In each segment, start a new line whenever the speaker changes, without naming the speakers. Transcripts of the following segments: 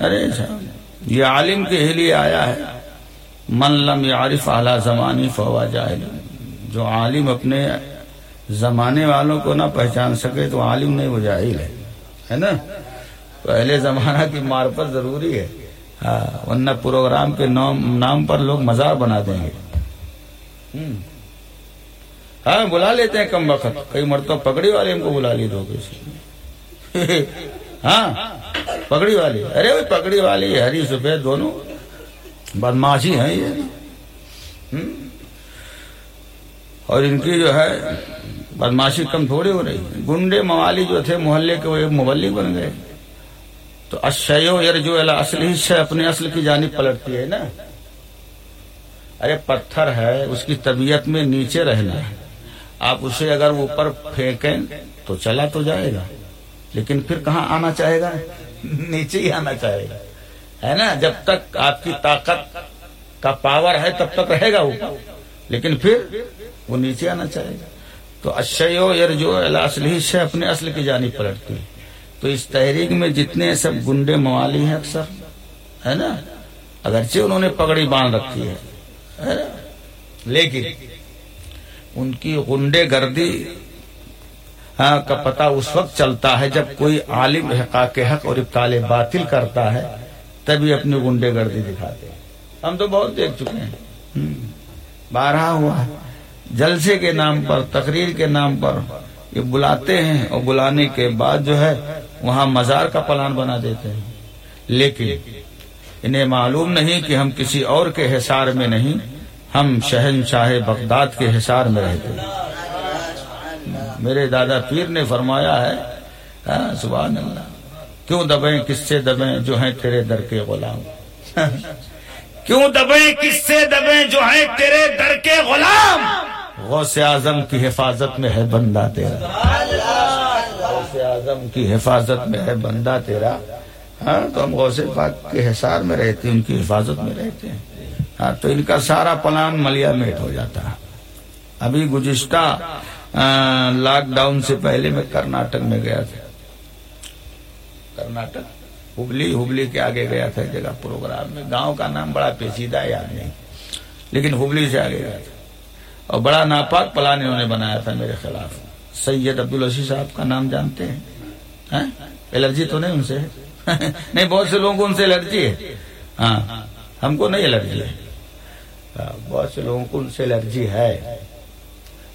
ارے صاحب یہ عالم کے لیے آیا ہے۔ من لم یعرف اعلی زمانی فوا جاہل۔ جو عالم اپنے زمانے والوں کو نہ پہچان سکے تو عالم نہیں، وہ جاہل ہے۔ ہے نا؟ پہلے زمانہ کی معرفت ضروری ہے۔ ہاں ورنہ پروگرام کے نام نام پر لوگ مزار بنا دیں گے۔ ہاں بلا لیتے ہیں کم وقت۔ کئی مرتبہ پگڑی والے ہم کو بلا لی دو ہاں۔ پگڑی والی۔ ارے وہ پگڑی والی، ہری سفید دونوں۔ بدماشی ہیں یہ۔ اور ان کی جو ہے، بدماشی کم تھوڑی ہو رہی۔ گنڈے موالی جو تھے، محلے کے وہ ایک مبلی بن گئے۔ تو اشیو یرجو الا اصل ہی سے اپنے اصل کی جانب پلٹتی ہے نا۔ ارے، پتھر ہے، اس کی طبیعت میں نیچے رہنا ہے۔ آپ اسے اگر اوپر پھینکیں تو چلا تو جائے گا، لیکن پھر کہاں آنا چاہے گا؟ نیچے ہی آنا چاہے گا۔ ہے نا؟ جب تک آپ کی طاقت کا پاور ہے، تب تک رہے گا اوپر لیکن پھر وہ نیچے آنا چاہے گا۔ تو اشیو یرجو الا اصل ہی سے اپنے اصل کی جانب پلٹتی ہے۔ تو اس تحریک میں جتنے سب گنڈے موالی ہیں اکثر، ہے نا؟ اگرچہ انہوں نے پگڑی باندھ رکھی ہے لیکن ان کی گنڈے گردی ہاں، کا پتہ اس وقت چلتا ہے جب کوئی عالم حقاق حق اور ابتال باطل کرتا ہے، تبھی اپنی گنڈے گردی دکھاتے ہیں۔ ہم تو بہت دیکھ چکے ہیں۔ بارہ ہوا ہے۔ جلسے کے نام پر، تقریر کے نام پر یہ بلاتے ہیں اور بلانے کے بعد جو ہے، وہاں مزار کا پلان بنا دیتے ہیں۔ لیکن انہیں معلوم نہیں کہ ہم کسی اور کے حصار میں نہیں، ہم شہنشاہ بغداد کے حصار میں رہتے ہیں۔ میرے دادا پیر نے فرمایا ہے ہاں، سبحان اللہ۔ کیوں دبیں؟ کس سے دبیں؟ جو ہیں تیرے در کے غلام۔ کیوں دبیں؟ کس سے دبیں؟ جو ہیں تیرے در کے غلام۔ غوث اعظم کی حفاظت میں ہے بندہ تیرا۔ غوث اعظم کی حفاظت میں ہے بندہ تیرا۔ ہاں تو ہم غوث پاک کے حصار میں رہتے ہیں، ان کی حفاظت میں رہتے ہیں۔ ہاں تو ان کا سارا پلان ملیا میٹ ہو جاتا۔ ابھی گزشتہ لاک ڈاؤن سے پہلے میں کرناٹک میں گیا تھا۔ کرناٹک؟ ہبلی ہبلی کے آگے گیا تھا جگہ پروگرام میں۔ گاؤں کا نام بڑا پیچیدہ یاد نہیں۔ لیکن ہبلی سے آگے گیا تھا۔ اور بڑا ناپاک پلان انہوں نے بنایا تھا میرے خلاف۔ سید عبدالعشی صاحب کا نام جانتے ہیں؟ ہاں؟ الرجی تو نہیں ان سے؟ نہیں، بہت سے لوگوں کو ان سے الرجی ہے۔ ہاں ہم کو نہیں الرجی ہے۔ ہاں، بہت سے لوگوں کو ان سے الرجی ہے۔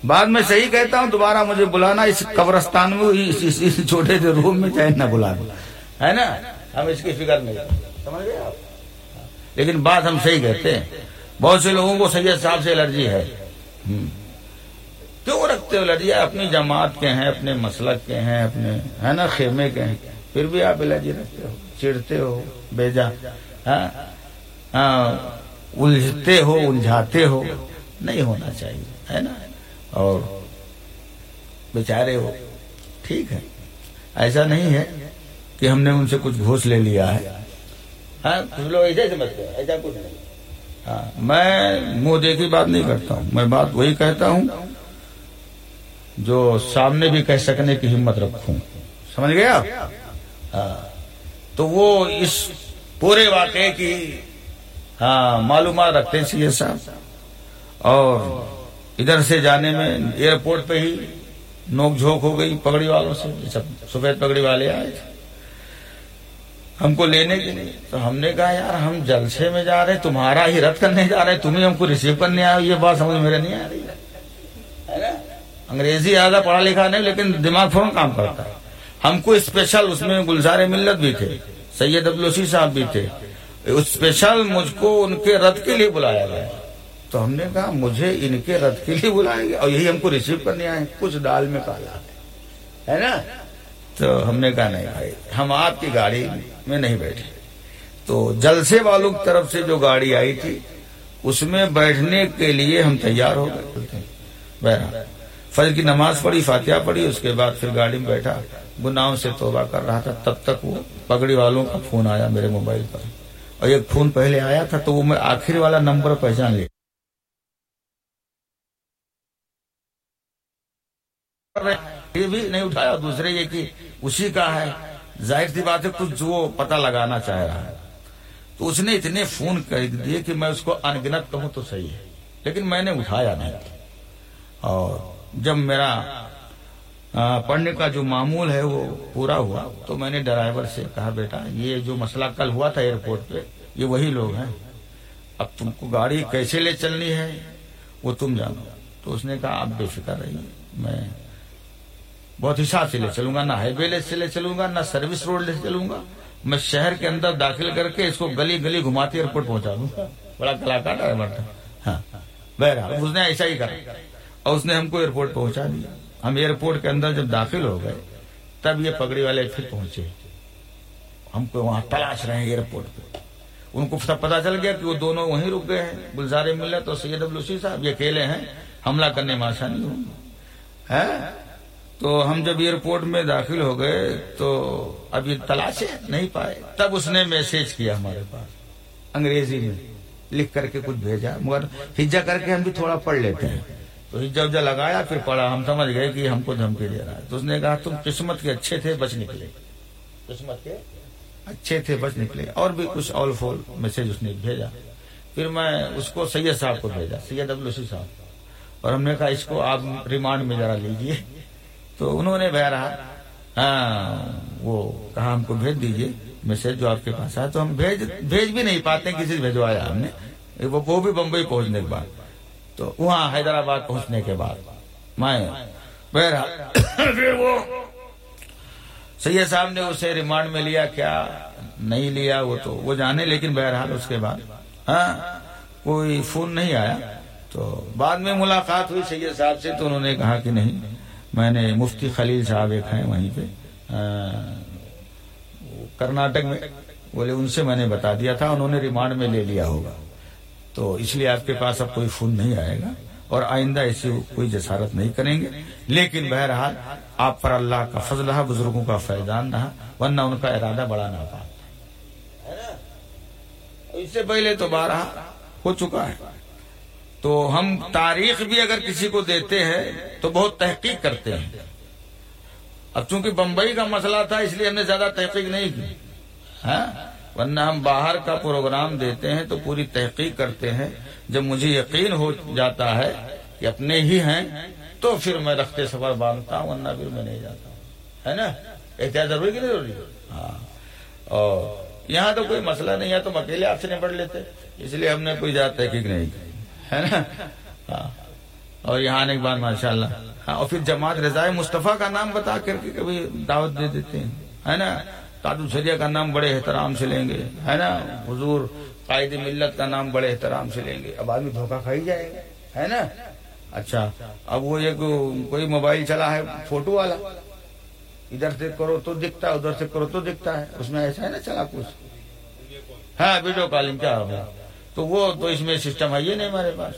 بعد میں صحیح کہتا ہوں دوبارہ مجھے بلانا اس قبرستان میں اس, چھوٹے سے روم میں چاہے نہ بلا ہے نا؟ ہم اس کی فکر نہیں سمجھ گئے آپ؟ لیکن بات ہم صحیح کہتے ہیں۔ بہت سے لوگوں کو سید صاحب سے الرجی ہے۔ کیوں رکھتے ہو الرجی؟ اپنی جماعت کے ہیں اپنے مسلک کے ہیں اپنے ہے نا؟ خیمے کے ہیں۔ پھر بھی آپ الرجی رکھتے ہو۔ چڑھتے ہو بیجا ہاں؟ ہاں، الجھتے ہو الجھاتے ہو۔ نہیں ہونا چاہیے۔ ہے نا؟ اور بیچارے ہو۔ ٹھیک ہے۔ ایسا نہیں ہے کہ ہم نے ان سے کچھ گھوس لے لیا ہے۔ ہاں کچھ لوگ ایسے سمجھتے ہیں، ایسا کچھ نہیں۔ ہاں میں منہ دیکھی بات نہیں کرتا ہوں۔ میں بات وہی کہتا ہوں جو سامنے بھی کہہ سکنے کی ہمت رکھوں۔ سمجھ گیا ہاں تو وہ اس پورے واقعے کی ہاں معلومات رکھتے ہیں سی صاحب اور ادھر سے جانے میں ایئرپورٹ پہ ہی نوک جھوک ہو گئی پگڑی والوں سے سب سفید پگڑی والے آئے تھے۔ ہم کو لینے کے لیے۔ تو ہم نے کہا، یار، ہم جلسے میں جا رہے، تمہارا ہی رد کرنے جا رہے، تمہیں ہم کو ریسیو کرنے آئے، یہ بات سمجھ میرے نہیں آ رہی ہے۔ انگریزی زیادہ پڑھا لکھا نہیں، لیکن دماغ فوراً کام کرتا۔ ہے ہم کو اسپیشل اس میں گلزار ملت بھی تھے، سید عبدالوسی صاحب بھی تھے۔ اسپیشل مجھ کو ان کے رد کے لیے بلایا گیا۔ تو ہم نے کہا مجھے ان کے رد کے لیے بلائیں گے اور یہی ہم کو ریسیو کرنے آئے کچھ ڈال میں کالا ہے۔ نا؟ تو ہم نے کہا نہیں بھائی، ہم آپ کی گاڑی میں نہیں بیٹھے۔ تو جلسے والوں کی طرف سے جو گاڑی آئی تھی، اس میں بیٹھنے کے لیے ہم تیار ہو گئے۔ بہرحال۔ فجر کی نماز پڑھی، فاتحہ پڑھی، اس کے بعد پھر گاڑی میں بیٹھا۔ گناہوں سے توبہ کر رہا تھا۔ تب تک وہ پگڑی والوں کا فون آیا میرے موبائل پر۔ اور ایک فون پہلے آیا تھا تو وہ میں آخری والا نمبر پہچان لیا۔ یہ بھی نہیں اٹھایا۔ دوسرے یہ کہ اسی کا ہے۔ ظاہر سی بات ہے، کچھ وہ پتہ لگانا چاہ رہا ہے۔ تو اس نے اتنے فون کر دیے کہ میں اس کو انگنت کہوں تو صحیح ہے۔ لیکن میں نے اٹھایا نہیں۔ اور جب میرا پڑھنے کا جو معمول ہے وہ پورا ہوا، تو میں نے ڈرائیور سے کہا، بیٹا، یہ جو مسئلہ کل ہوا تھا ایئرپورٹ پہ، یہ وہی لوگ ہیں۔ اب تم کو گاڑی کیسے لے چلنی ہے؟ وہ تم جانو۔ تو اس نے کہا، آپ بے فکر رہیے، میں بہت حساب سے لے چلوں گا، نہ ہائی وے سے لے چلوں گا، نہ سروس روڈ لے چلوں گا۔ میں شہر کے اندر داخل کر کے اس کو گلی گلی گھماتے ایئرپورٹ پہنچا دوں۔ بڑا کلاکار ڈرائیور تھا۔ ہاں۔ بہرحال اس نے ایسا ہی کرا اور اس نے ہم کو ایئرپورٹ پہنچا دیا۔ ہم ایئرپورٹ کے اندر جب داخل ہو گئے، تب یہ پگڑی والے پھر پہنچے۔ ہم کو وہاں تلاش رہے ہیں ایئرپورٹ پہ۔ ان کو سب پتا چل گیا کہ وہ دونوں وہیں رک گئے ہیں۔ گلزار ملت اور سید ابلوسی صاحب یہ اکیلے ہیں۔ حملہ کرنے میں آسانی ہوگی ہاں؟ تو ہم جب ایئرپورٹ میں داخل ہو گئے تو اب یہ تلاشے نہیں پائے۔ تب اس نے میسج کیا ہمارے پاس۔ انگریزی میں لکھ کر کے کچھ بھیجا۔ مگر ہجا کر کے ہم بھی تھوڑا پڑھ لیتے ہیں۔ تو ہجا اجا لگایا، پھر پڑھا۔ ہم سمجھ گئے کہ ہم کو دھمکی دے رہا ہے۔ تو اس نے کہا، تم قسمت کے اچھے تھے، بچ نکلے۔ قسمت کے اچھے تھے، بچ نکلے۔ اور بھی کچھ آل فول میسج اس نے بھیجا۔ پھر میں اس کو سید صاحب کو بھیجا، سید ابلوسی صاحب۔ اور ہم نے کہا، اس کو آپ ریمانڈ میں ذرا لیجیے تو انہوں نے بہ رہا ہاں وہ کہا ہم کو بھیج دیجیے میسج جو آپ کے پاس آیا تو ہم بھیج بھیج بھی نہیں پاتے، کسی سے بھیجوایا ہم نے۔ وہ بھی بمبئی پہنچنے کے بعد۔ تو وہاں حیدرآباد پہنچنے کے بعد۔ میں بہرحال پھر وہ سید صاحب نے اسے ریمانڈ میں لیا، کیا؟ نہیں لیا، وہ تو وہ جانے، لیکن بہرحال اس کے بعد ہاں کوئی فون نہیں آیا۔ تو بعد میں ملاقات ہوئی سید صاحب سے، تو انہوں نے کہا کہ نہیں۔ میں نے مفتی خلیل صاحب ایک ہیں وہیں پہ کرناٹک میں۔ بولے، ان سے میں نے بتا دیا تھا، انہوں نے ریمانڈ میں لے لیا ہوگا۔ تو اس لیے آپ کے پاس اب کوئی فون نہیں آئے گا اور آئندہ ایسی کوئی جسارت نہیں کریں گے۔ لیکن بہرحال آپ پر اللہ کا فضل رہا بزرگوں کا فیضان رہا ورنہ ان کا ارادہ بڑا نہ تھا اس سے پہلے تو بارہ ہو چکا ہے۔ تو ہم تاریخ بھی اگر کسی کو دیتے ہیں تو بہت تحقیق کرتے ہیں۔ اب چونکہ بمبئی کا مسئلہ تھا، اس لیے ہم نے زیادہ تحقیق نہیں کی۔ ہاں؟ ورنہ ہم باہر کا پروگرام دیتے ہیں تو پوری تحقیق کرتے ہیں۔ جب مجھے یقین ہو جاتا ہے کہ اپنے ہی ہیں، تو پھر میں رکھتے سفر باندھتا ہوں، ورنہ پھر میں نہیں جاتا ہوں۔ ہے نا؟ احتیاط ضروری کہ نہیں ضروری؟ ہاں۔ اور یہاں تو کوئی مسئلہ نہیں ہے، تم اکیلے آپ سے نپٹ لیتے، اس لیے ہم نے کوئی زیادہ تحقیق نہیں کی۔ ہے نا؟ ہاں۔ اور یہاں آنے کے ماشاء اللہ۔ ہاں، اور پھر جماعت رضائے مصطفیٰ کا نام بتا کر کے کبھی دعوت دے دیتے ہیں۔ ہے نا؟ تاج سریا کا نام بڑے احترام سے لیں گے۔ ہے نا؟ حضور قائد ملت کا نام بڑے احترام سے لیں گے۔ اب آدمی دھوکہ کھائی جائے گا۔ ہے نا؟ اچھا۔ اب وہ ایک کوئی موبائل چلا ہے فوٹو والا۔ ادھر سے کرو تو دکھتا ہے ادھر سے کرو تو دکھتا ہے۔ اس میں ایسا ہے نا چلا کچھ۔ ہاں ویڈیو کالنگ کیا ہوگا تو وہ تو اس میں سسٹم ہے یہ نہیں ہمارے پاس؟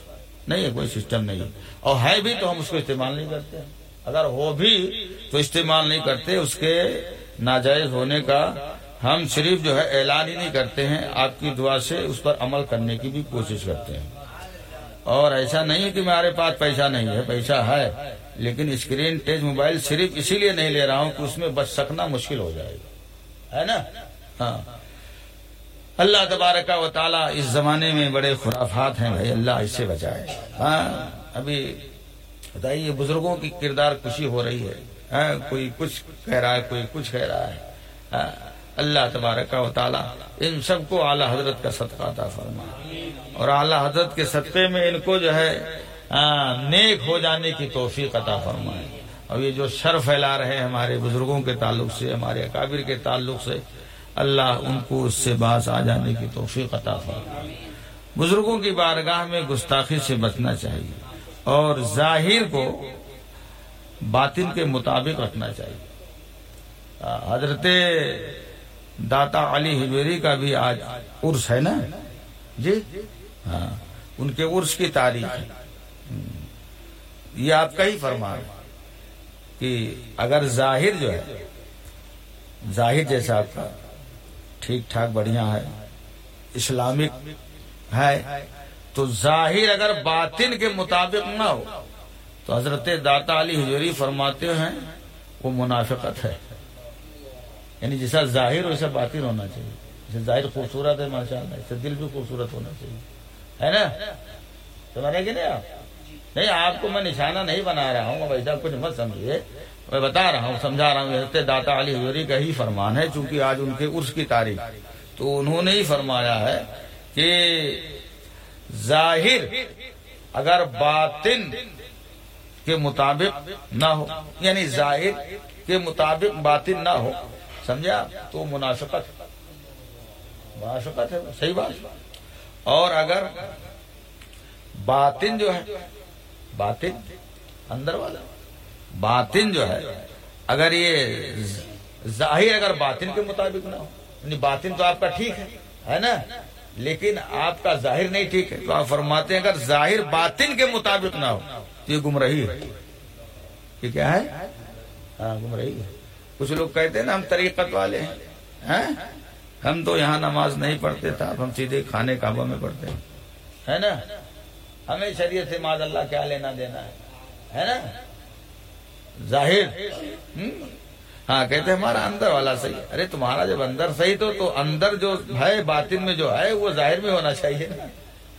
نہیں ہے، کوئی سسٹم نہیں ہے۔ اور ہے بھی تو ہم اس کو استعمال نہیں کرتے۔ اگر ہو بھی تو استعمال نہیں کرتے، اس کے ناجائز ہونے کا ہم صرف جو ہے اعلان ہی نہیں کرتے ہیں۔ آپ کی دعا سے اس پر عمل کرنے کی بھی کوشش کرتے ہیں۔ اور ایسا نہیں ہے کہ میرے پاس پیسہ نہیں ہے، پیسہ ہے، لیکن اسکرین ٹچ موبائل صرف اسی لیے نہیں لے رہا ہوں کہ اس میں بچ سکنا مشکل ہو جائے گا۔ ہے نا؟ ہاں۔ اللہ تبارک و تعالیٰ اس زمانے میں بڑے خرافات ہیں بھائی، اللہ اس سے بچائے۔ ہاں ابھی بتائیے، بزرگوں کی کردار خوشی ہو رہی ہے۔ ہاں کوئی کچھ کہہ رہا ہے، کوئی کچھ کہہ رہا ہے۔ ہاں اللہ تبارک و تعالیٰ ان سب کو اعلیٰ حضرت کا صدقہ عطا فرما۔ اور اعلیٰ حضرت کے صدقے میں ان کو جو ہے ہاں، نیک ہو جانے کی توفیق عطا فرمائے۔ اور یہ جو شر پھیلا رہے ہیں ہمارے بزرگوں کے تعلق سے، ہمارے اکابر کے تعلق سے اللہ ان کو اس سے باز آ جانے کی توفیق عطا فرمائے۔ بزرگوں کی بارگاہ میں گستاخی سے بچنا چاہیے اور ظاہر کو باطن کے مطابق رکھنا چاہیے۔ حضرت داتا علی ہجویری کا بھی آج عرس ہے نا؟ جی؟ ہاں ان کے عرس کی تاریخ ہے۔ یہ آپ کا ہی فرمان کہ اگر ظاہر جو ہے، ظاہر جیسا آپ کا ٹھیک ٹھاک بڑھیا ہے اسلامک ہے۔ تو ظاہر اگر باطن کے مطابق نہ ہو، تو حضرت داتا علی حجوری فرماتے ہیں، وہ منافقت ہے۔ یعنی جیسا ظاہر ویسا باطن ہونا چاہیے۔ جیسے ظاہر خوبصورت ہے، ماشاء اللہ اس سے دل بھی خوبصورت ہونا چاہیے۔ ہے نا؟ سمجھے کہ نہیں آپ؟ نہیں، آپ کو میں نشانہ نہیں بنا رہا ہوں ویسا کچھ مت سمجھیے۔ میں بتا رہا ہوں، سمجھا رہا ہوں، حضرت داتا علی حضوری کا ہی فرمان ہے، چونکہ آج ان کے عرس کی تاریخ۔ تو انہوں نے ہی فرمایا ہے کہ ظاہر اگر باطن کے مطابق نہ ہو یعنی ظاہر کے مطابق باطن نہ ہو، سمجھا؟ تو مناسبت مناسبت ہے، صحیح بات۔ اور اگر باطن جو ہے، باطن اندر والا۔ باطن جو ہے، اگر یہ ظاہر اگر باطن کے مطابق نہ ہو یعنی باطن تو آپ کا ٹھیک ہے ہے نا؟ لیکن آپ کا ظاہر نہیں ٹھیک ہے، تو آپ فرماتے ہیں اگر ظاہر باطن کے مطابق نہ ہو، تو یہ گمرہی ہے۔ یہ کیا ہے؟ ہاں گمرہی ہے۔ کچھ لوگ کہتے ہیں نا، ہم طریقت والے ہیں ہاں؟ ہم تو یہاں نماز نہیں پڑھتے تھا، ہم سیدھے کھانے کعبہ میں پڑھتے ہیں، ہے نا؟ ہمیں شریعت سے ماض اللہ کیا لینا دینا ہے نا؟ ظاہر۔ ہاں کہتے ہیں ہمارا اندر والا صحیح ارے، تمہارا جب اندر صحیح تو تو اندر جو ہے، باطن میں جو ہے، وہ ظاہر میں ہونا چاہیے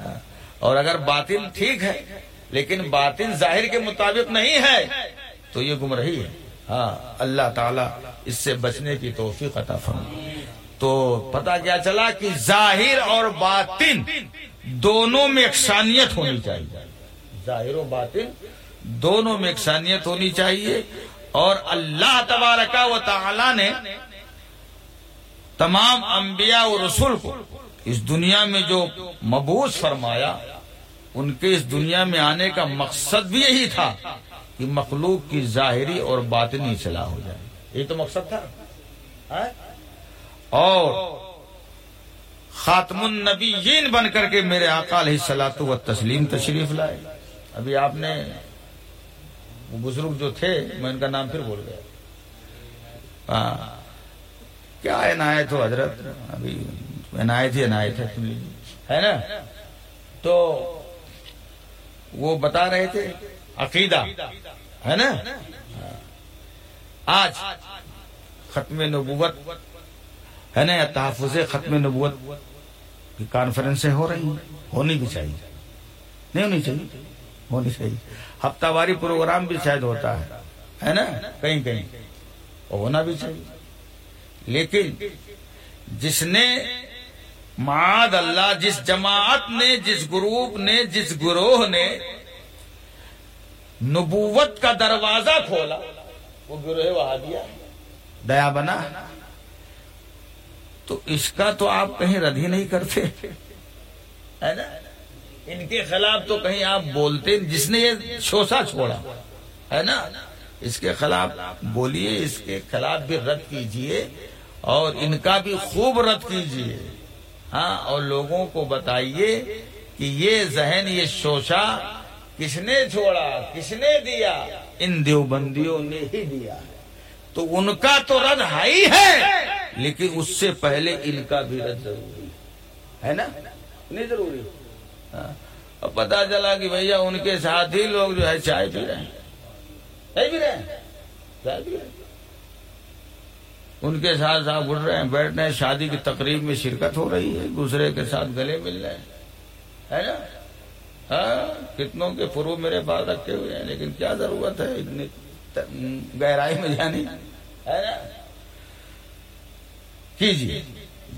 ہاں۔ اور اگر باطن ٹھیک ہے، لیکن باطن ظاہر کے مطابق نہیں ہے، تو یہ گمرہی ہے۔ ہاں اللہ تعالیٰ اس سے بچنے کی توفیق عطا فرما تو پتا کیا چلا کہ ظاہر اور باطن دونوں میں اقسانیت ہونی چاہیے۔ ظاہر و باطن دونوں میں اقسانیت ہونی چاہیے اور اللہ تبارکا و تعالی نے تمام انبیاء و رسول کو اس دنیا میں جو مبوس فرمایا، ان کے اس دنیا میں آنے کا مقصد بھی یہی تھا کہ مخلوق کی ظاہری اور باطنی صلاح ہو جائے۔ یہ تو مقصد تھا۔ اور خاتم النبیین بن کر کے میرے آقا علیہ سلاط و تسلیم تشریف لائے۔ ابھی آپ نے وہ بزرگ جو تھے، میں ان کا نام پھر بول گیا۔ ہاں۔ کیا عنایت ہو حضرت؟ ابھی عنایت ہی عنایت ہے۔ ہے نا؟ تو وہ بتا رہے تھے، عقیدہ۔ ہے نا؟ آج ختم نبوت، ہے نا تحفظ ختم نبوت کی کانفرنسیں ہو رہی ہیں ہونی بھی چاہیے۔ نہیں ہونی چاہیے۔ ہونی چاہیے۔ ہفتہ واری پروگرام بھی شاید ہوتا ہے۔ ہے نا؟ کہیں کہیں۔ ہونا بھی چاہیے۔ لیکن جس نے معاد اللہ، جس جماعت نے، جس گروپ نے، جس گروہ نے نبوت کا دروازہ کھولا، وہ گروہ وہاں دیا دیا بنا۔ تو اس کا تو آپ کہیں رد ہی نہیں کرتے۔ ہے نا؟ ان کے خلاف تو کہیں آپ بولتے جس نے یہ شوسا چھوڑا، ہے نا؟ اس کے خلاف بولیے، اس کے خلاف بھی رد کیجیے اور ان کا بھی خوب رد کیجیے۔ ہاں اور لوگوں کو بتائیے کہ یہ ذہن، یہ شوشا کس نے چھوڑا، کس نے دیا؟ ان دیوبندیوں نے ہی دیا۔ تو ان کا تو رد ہائی ہے، لیکن اس سے پہلے ان کا بھی رد ضروری ہے نا؟ نہیں ضروری۔ ہاں۔ اور پتا چلا کہ بھیا ان کے ساتھ ہی لوگ جو ہے چائے پی رہے ہیں۔ چائے پی رہے ہیں؟ چائے پی رہے ہیں۔ ان کے ساتھ صاحب اٹھ رہے ہیں، بیٹھ رہے ہیں۔ شادی کی تقریب میں شرکت ہو رہی ہے، دوسرے کے ساتھ گلے مل رہے ہیں۔ ہے نا؟ ہاں کتنوں کے فرو میرے پاس رکھے ہوئے ہیں، لیکن کیا ضرورت ہے؟ اتنی گہرائی میں جانی ہے نا؟ کیجیے،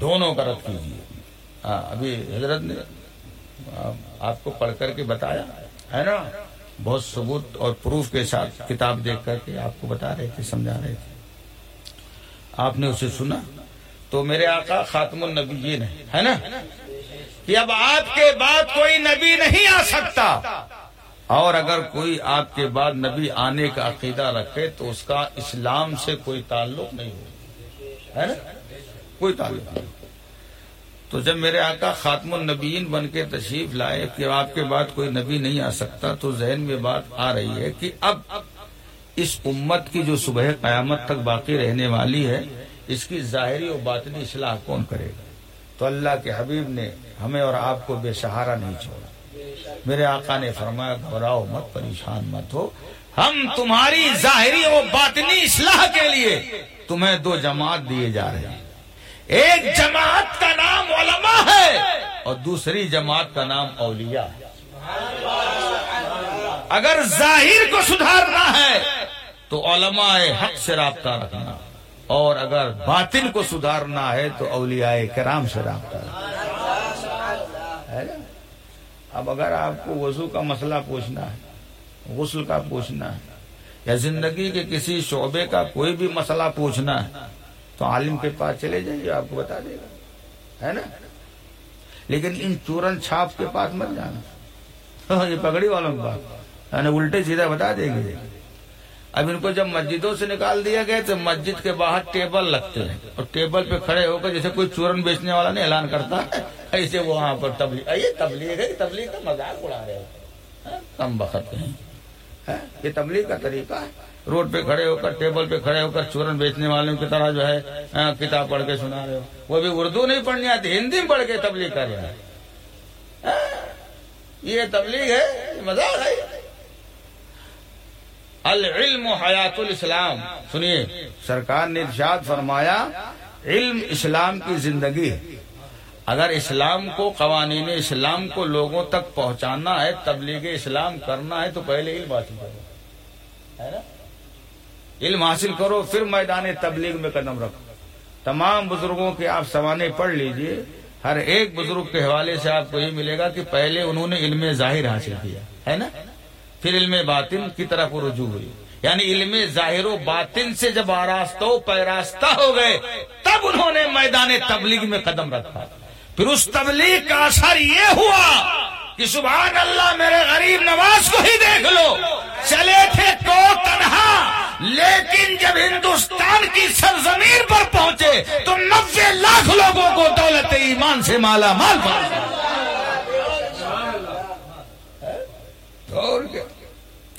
دونوں کا رد کیجیے۔ ہاں ابھی حضرت نے آپ کو پڑھ کر کے بتایا؟ ہے نا؟ بہت ثبوت اور پروف کے ساتھ کتاب دیکھ کر کے آپ کو بتا رہے تھے، سمجھا رہے تھے۔ آپ نے اسے سنا؟ تو میرے آقا خاتم النبی ہے نا؟ کہ اب آپ کے بعد کوئی نبی نہیں آ سکتا۔ اور اگر کوئی آپ کے بعد نبی آنے کا عقیدہ رکھے تو اس کا اسلام سے کوئی تعلق نہیں ہو ہے نا؟ کوئی تعلق نہیں۔ تو جب میرے آقا خاتم النبیین بن کے تشریف لائے کہ آپ کے بعد کوئی نبی نہیں آ سکتا، تو ذہن میں بات آ رہی ہے کہ اب اس امت کی جو صبح قیامت تک باقی رہنے والی ہے، اس کی ظاہری و باطنی اصلاح کون کرے گا؟ تو اللہ کے حبیب نے ہمیں اور آپ کو بے سہارا نہیں چھوڑا۔ میرے آقا نے فرمایا، گھبراؤ مت، پریشان مت ہو۔ ہم تمہاری ظاہری و باطنی اصلاح کے لیے تمہیں دو جماعت دیے جا رہے ہیں۔ ایک جماعت کا نام علماء ہے اور دوسری جماعت کا نام اولیاء ہے۔ اگر ظاہر کو سدھارنا ہے تو علماء حق سے رابطہ رکھنا، اور اگر باطن کو سدھارنا ہے تو اولیاء کرام سے رابطہ رکھنا۔ اب اگر آپ کو وضو کا مسئلہ پوچھنا ہے، غسل کا پوچھنا ہے، یا زندگی کے کسی شعبے کا کوئی بھی مسئلہ پوچھنا ہے تو عالم کے پاس چلے جائیے آپ کو بتا دے گا۔ ہے نا؟ لیکن ان چورن چھاپ کے پاس مت جانا۔ ہاں، یہ پگڑی والوں کے پاس یعنی الٹے سیدھا بتا دیں گے۔ اب ان کو جب مسجدوں سے نکال دیا گیا تو مسجد کے باہر ٹیبل لگتے ہیں۔ اور ٹیبل پہ کھڑے ہو کر جیسے کوئی چورن بیچنے والا نہیں اعلان کرتا ہے ایسے وہاں پر تبلیغ۔ یہ تبلیغ ہے تبلیغ کا مذاق اڑا رہے ہو۔ ہاں، کم بخت ہیں۔ ہاں، یہ تبلیغ کا طریقہ ہے۔ روڈ پہ کھڑے ہو کر ٹیبل پہ کھڑے ہو کر چورن بیچنے والوں کی طرح جو ہے ہاں، کتاب پڑھ کے سنا رہے ہو۔ وہ بھی اردو نہیں پڑھنی آتی، ہندی میں پڑھ کے تبلیغ کر رہے ہیں۔ ہاں، یہ تبلیغ ہے مزاق ہے۔ العلم حیات الاسلام۔ سنیے، سرکار نے ارشاد فرمایا، علم اسلام کی زندگی اگر اسلام کو، قوانین اسلام کو لوگوں تک پہنچانا ہے، تبلیغ اسلام کرنا ہے، تو پہلے علم حاصل کرو۔ ہے نا؟ علم حاصل کرو، پھر میدان تبلیغ میں قدم رکھو۔ تمام بزرگوں کے آپ سوانے پڑھ لیجیے۔ ہر ایک بزرگ کے حوالے سے آپ کو یہ ملے گا کہ پہلے انہوں نے علم ظاہر حاصل کیا، ہے نا؟ پھر علم باطن کی طرف رجوع ہوئی۔ یعنی علم ظاہر و باطن سے جب آراستہ و پیراستہ ہو گئے، تب انہوں نے میدان تبلیغ میں قدم رکھا۔ پھر اس تبلیغ کا اثر یہ ہوا کہ سبحان اللہ، میرے غریب نواز کو ہی دیکھ لو۔ چلے تھے تو تنہا لیکن جب ہندوستان کی سرزمین پر پہنچے تو نبے لاکھ لوگوں کو دولت ایمان سے مالا مال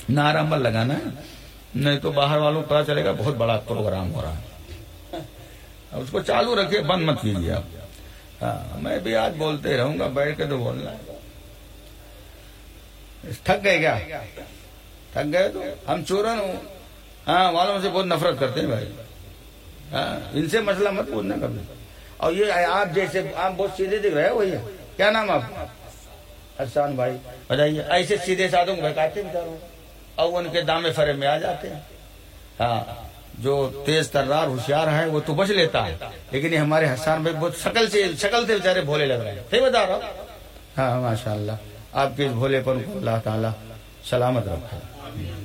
نعرہ مل لگانا ہے۔ نہیں تو باہر والوں پتا چلے گا بہت بڑا پروگرام ہو رہا ہے۔ اس کو چالو رکھے، بند مت کیجیے آپ۔ ہاں میں بھی آج بولتے رہوں گا، بیٹھ کے تو بولنا تھک گئے کیا؟ تھک گئے تو ہم چورن ہوں۔ ہاں والوں سے بہت نفرت کرتے ہیں بھائی۔ ہاں ان سے مسئلہ مت پوچھنا کبھی۔ اور یہ آپ جیسے آپ بہت سیدھے دکھ رہے وہی کیا نام آپ؟ حسان بھائی۔ بتائیے، ایسے سیدھے سادھوں کو بہکاتے بچاروں اور ان کے دامے فرے میں آ جاتے ہیں۔ ہاں جو تیز ترار ہوشیار ہے وہ تو بچ لیتا ہے۔ لیکن یہ ہمارے حسان بھائی بہت شکل سے شکل سے بےچارے بھولے لگ رہے ہیں۔ صحیح بتا رہا ہوں؟ ہاں ماشاء اللہ آپ کے بھولے پن کو اللہ تعالیٰ سلامت رکھا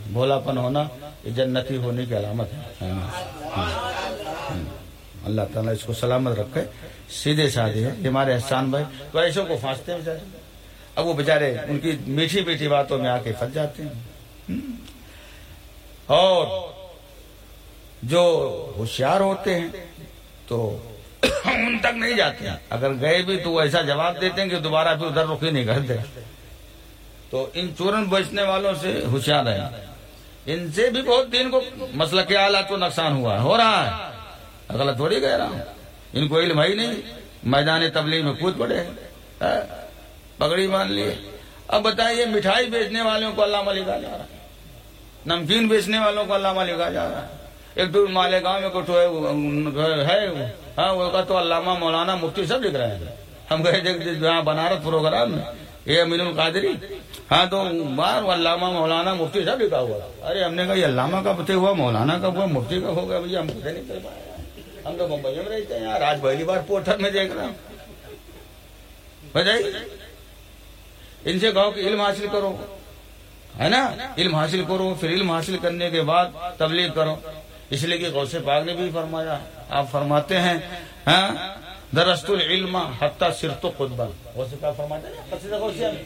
بھولا پن ہونا یہ جنتی ہونے کی علامت ہے۔ ہاں۔ ہاں۔ اللہ تعالیٰ اس کو سلامت رکھے۔ سیدھے سادھے ہیں۔ ہمارے احسان بھائی۔ تو ایسوں کو پھانستے ہیں بیچارے۔ اب وہ بیچارے ان کی میٹھی میٹھی باتوں میں آ کے پھنس جاتے ہیں۔ اور جو ہوشیار ہوتے ہیں تو ان تک نہیں جاتے ہیں۔ اگر گئے بھی تو وہ ایسا جواب دیتے ہیں کہ دوبارہ پھر ادھر رخی نہیں کرتے۔ تو ان چورن بچنے والوں سے ہوشیار ہے ان سے بھی بہت دن کو مسئلہ کے آلات کو نقصان ہوا ہے، ہو رہا ہے۔ غلط تھوڑی کہہ رہا ہوں۔ ان کو علم ہی نہیں۔ میدان تبلیغ میں کود پڑے ہاں؟ پگڑی مان لیے۔ اب بتائیے، مٹھائی بیچنے والوں کو علامہ لکھا جا رہا ہے نمکین بیچنے والوں کو علامہ لکھا جا رہا ہے ایک دو مالے گاؤں میں کچھ ہے ہاں وہ تو علامہ مولانا مفتی سب لکھ رہے ہیں۔ ہم گئے جہاں بنارس پروگرام میں یہ امین القادری ہاں تو بار علامہ مولانا مفتی سب لکھا ہوا۔ ارے ہم نے کہا یہ علامہ کا پتے ہوا، مولانا کا ہوا، مفتی کا ہو گیا بھیا ہم کچھ نہیں کر پایا ہم تو ممبئی میں رہتے ہیں یار، آج پہلی بار پورٹر میں دیکھ رہا ہوں۔ بتائیے ان سے کہو کہ علم حاصل کرو، ہے نا؟ علم حاصل کرو، پھر علم حاصل کرنے کے بعد تبلیغ کرو۔ اس لیے کہ غوث پاک نے بھی فرمایا، آپ فرماتے ہیں ہاں؟ درست العلم حتی سرت و غوث پاک فرماتے ہیں یعنی.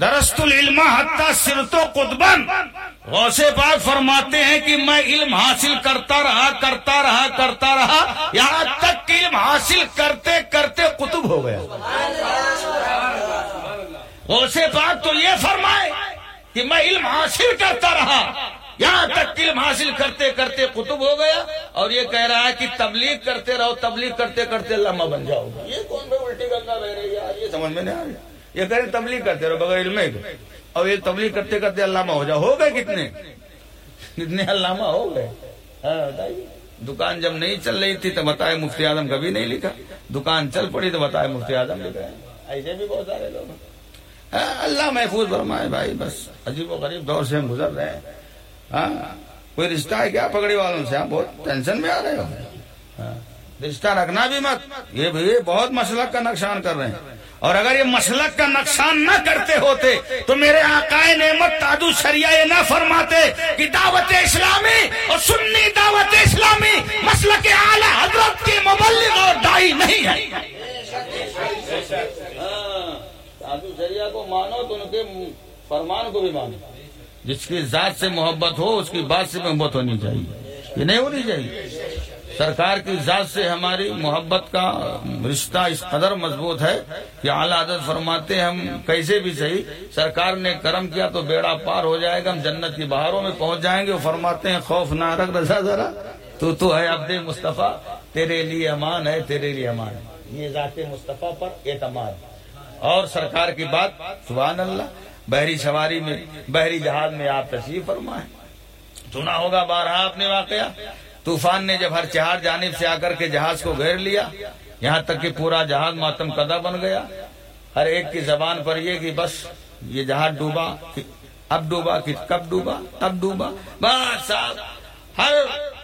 درست العلم حتی سرت و قطبن غوث پاک فرماتے ہیں کہ میں علم حاصل کرتا رہا کرتا رہا کرتا رہا، یہاں تک کہ علم حاصل کرتے کرتے قطب ہو گیا۔ غوث پاک تو یہ فرمائے کہ میں علم حاصل کرتا رہا یہاں تک علم حاصل کرتے کرتے قطب ہو گیا اور یہ کہہ رہا ہے کہ تبلیغ کرتے رہو تبلیغ کرتے کرتے لمحہ بن جاؤ یہ کون الٹی گنگا بہ رہی ہے یہ سمجھ میں نہیں آ رہا یہ کہہ رہے تبلیغ کرتے رہو بغیر علم اور یہ تبلیغ کرتے کرتے علامہ ہو جاؤ۔ ہو گئے کتنے؟ کتنے علامہ ہو گئے؟ ہاں بتائیے۔ دکان جب نہیں چل رہی تھی تو بتائے مفتی اعظم کبھی نہیں لکھا۔ دکان چل پڑی تو بتائے مفتی اعظم لکھا۔ ایسے بھی بہت سارے لوگ ہیں۔ ہاں، اللہ محفوظ فرمائے بھائی بس عجیب و غریب دور سے ہم گزر رہے ہیں۔ ہاں؟ کوئی رشتہ ہے کیا پگڑی والوں سے؟ آپ بہت ٹینشن میں آ رہے ہو۔ ہاں، رشتہ رکھنا بھی مت۔ یہ بھی بہت مسلک کا نقصان کر رہے ہیں۔ اور اگر یہ مسلک کا نقصان نہ کرتے ہوتے، تو میرے آقائے نعمت تادو شریعہ یہ نہ فرماتے کہ دعوت اسلامی اور سنی دعوت اسلامی مسلک اعلی حضرت کی مبلغ اور دائی نہیں ہے دادو ہاں، شریعہ کو مانو تو ان کے فرمان کو بھی مانو۔ جس کی ذات سے محبت ہو، اس کی بات سے محبت ہونی چاہیے۔ یہ نہیں ہونی چاہیے۔ سرکار کی ذات سے ہماری محبت کا رشتہ اس قدر مضبوط ہے کہ اعلیٰ عادت فرماتے ہم کیسے بھی صحیح، سرکار نے کرم کیا تو بیڑا پار ہو جائے گا، ہم جنت کی بہاروں میں پہنچ جائیں گے۔ وہ فرماتے ہیں، خوف نہ رکھ رضا ذرا، تو تو ہے عبد مصطفیٰ، تیرے لیے امان ہے، تیرے لیے امان ہے۔ یہ ذات مصطفیٰ پر اعتماد۔ اور سرکار کی بات، سبحان اللہ بحری سواری میں بحری جہاز میں آپ تشریف فرمائیں۔ سنا ہوگا بارہ آپ نے واقعہ۔ طوفان نے جب ہر چہار جانب سے آ کر کے جہاز کو گھیر لیا، یہاں تک کہ پورا جہاز ماتم قدا بن گیا۔ ہر ایک کی زبان پر یہ کہ بس یہ جہاز ڈوبا اب ڈوبا کہ کب ڈوبا، اب ڈوبا۔ بس صاحب، ہر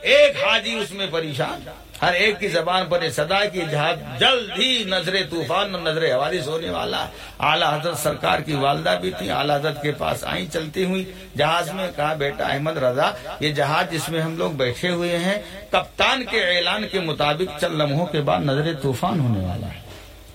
ایک حاجی اس میں پریشان۔ ہر ایک کی زبان پر صدا کی جہاز جلد ہی نظر طوفان اور نظر حوالث ہونے والا اعلیٰ حضرت سرکار کی والدہ بھی تھی اعلیٰ حضرت کے پاس آئیں، چلتی ہوئی جہاز میں کہا، بیٹا احمد رضا، یہ جہاز جس میں ہم لوگ بیٹھے ہوئے ہیں، کپتان کے اعلان کے مطابق چند لمحوں کے بعد نظر طوفان ہونے والا ہے۔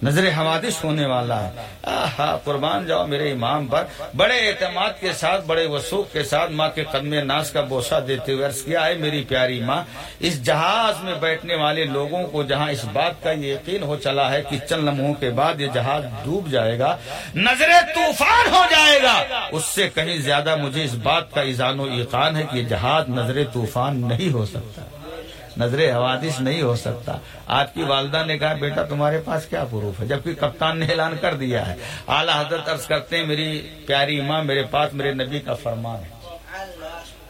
نظر حوادث ہونے والا ہے۔ آہا، قربان جاؤ میرے امام پر۔ بڑے اعتماد کے ساتھ، بڑے وسوخ کے ساتھ ماں کے قدم ناس کا بوسہ دیتے ہوئے عرض کیا ہے میری پیاری ماں، اس جہاز میں بیٹھنے والے لوگوں کو جہاں اس بات کا یہ یقین ہو چلا ہے کہ چند لمحوں کے بعد یہ جہاز ڈوب جائے گا، نظر طوفان ہو جائے گا۔ اس سے کہیں زیادہ مجھے اس بات کا ایزان و ایقان ہے کہ یہ جہاز نظر طوفان نہیں ہو سکتا۔ نظر حوادث نہیں ہو سکتا۔ آپ کی والدہ نے کہا، بیٹا، تمہارے پاس کیا پروف ہے؟ جبکہ کپتان نے اعلان کر دیا ہے۔ اعلیٰ حضرت عرض کرتے ہیں، میری پیاری ماں، میرے پاس میرے نبی کا فرمان ہے۔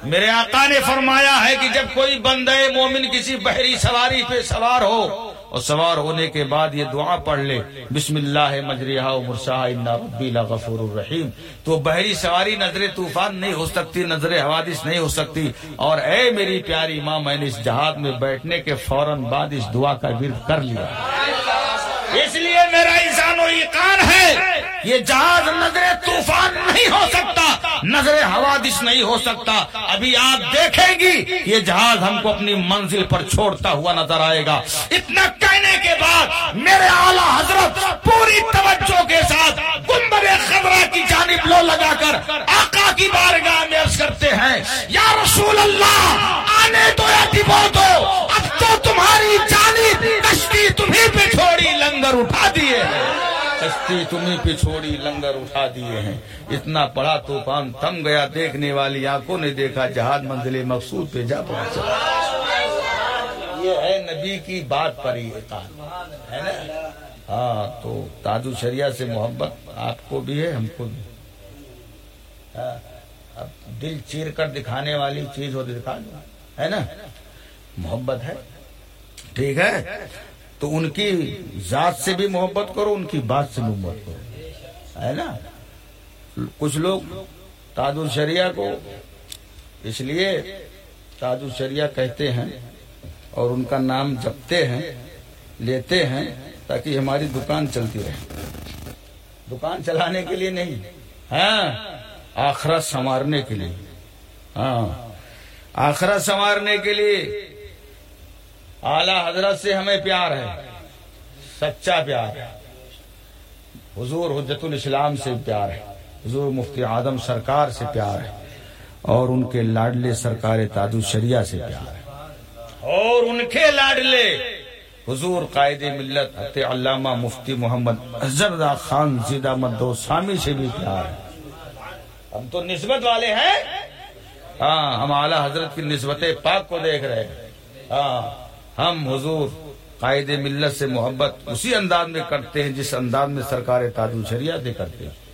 میرے آقا نے فرمایا ہے کہ جب کوئی بندے مومن کسی بحری سواری پہ سوار ہو اور سوار ہونے کے بعد یہ دعا پڑھ لے۔ بسم اللہ مجریہ مرسا ربی غفور الرحیم تو بحری سواری نظر طوفان نہیں ہو سکتی، نظر حوادث نہیں ہو سکتی۔ اور اے میری پیاری ماں، میں نے اس جہاد میں بیٹھنے کے فوراً بعد اس دعا کا ورد کر لیا۔ اس لیے میرا انسان و ایقان ہے، یہ جہاز نظر طوفان نہیں ہو سکتا، نظر حوادث نہیں ہو سکتا۔ ابھی آپ دیکھیں گی، یہ جہاز ہم کو اپنی منزل پر چھوڑتا ہوا نظر آئے گا۔ اتنا کہنے کے بعد میرے اعلیٰ حضرت پوری توجہ کے ساتھ گنبر خبرہ کی جانب لو لگا کر آقا کی بارگاہ میں عرض کرتے ہیں، یا رسول اللہ، آنے دو یا ڈبو دو لنگر اٹھا دیے ہیں۔ کشتی تمہیں پہ چھوڑی، لنگر اٹھا دیے ہیں۔ اتنا پڑا طوفان تھم گیا، دیکھنے والی آنکھوں نے دیکھا، جہاد منزل مقصود پہ جا پہنچا۔ یہ ہے نبی کی بات پر ہی ہے نا؟ ہاں تو تاج شریعہ سے محبت آپ کو بھی ہے، ہم کو بھی۔ ہاں، اب دل چیر کر دکھانے والی چیز ہو دکھا دو، ہے نا؟ محبت ہے۔ ٹھیک ہے؟ تو ان کی ذات سے بھی محبت کرو، ان کی بات سے محبت کرو۔ ہے نا؟ کچھ لوگ تاج الشریعہ کو اس لیے تاج الشریعہ کہتے ہیں اور ان کا نام جپتے ہیں، لیتے ہیں تاکہ ہماری دکان چلتی رہے۔ دکان چلانے کے لیے نہیں ہاں آخرت سنوارنے کے لیے۔ ہاں آخرت سنوارنے کے لیے اعلی حضرت سے ہمیں پیار ہے۔ سچا پیار ہے۔ حضور حجت الاسلام سے پیار ہے۔ حضور مفتی اعظم سرکار سے پیار ہے۔ اور ان کے لاڈلے سرکار تاج الشریعہ سے پیار ہے۔ اور ان کے لاڈلے حضور قائد ملت علامہ مفتی محمد اظہر خان زیدہ مدو سامی سے بھی پیار ہے۔ ہم تو نسبت والے ہیں۔ ہاں ہم اعلیٰ حضرت کی نسبت پاک کو دیکھ رہے ہیں۔ ہاں۔ ہم حضور قائد ملت سے محبت اسی انداز میں کرتے ہیں جس انداز میں سرکار تاج الشریعہ سے کرتے ہیں۔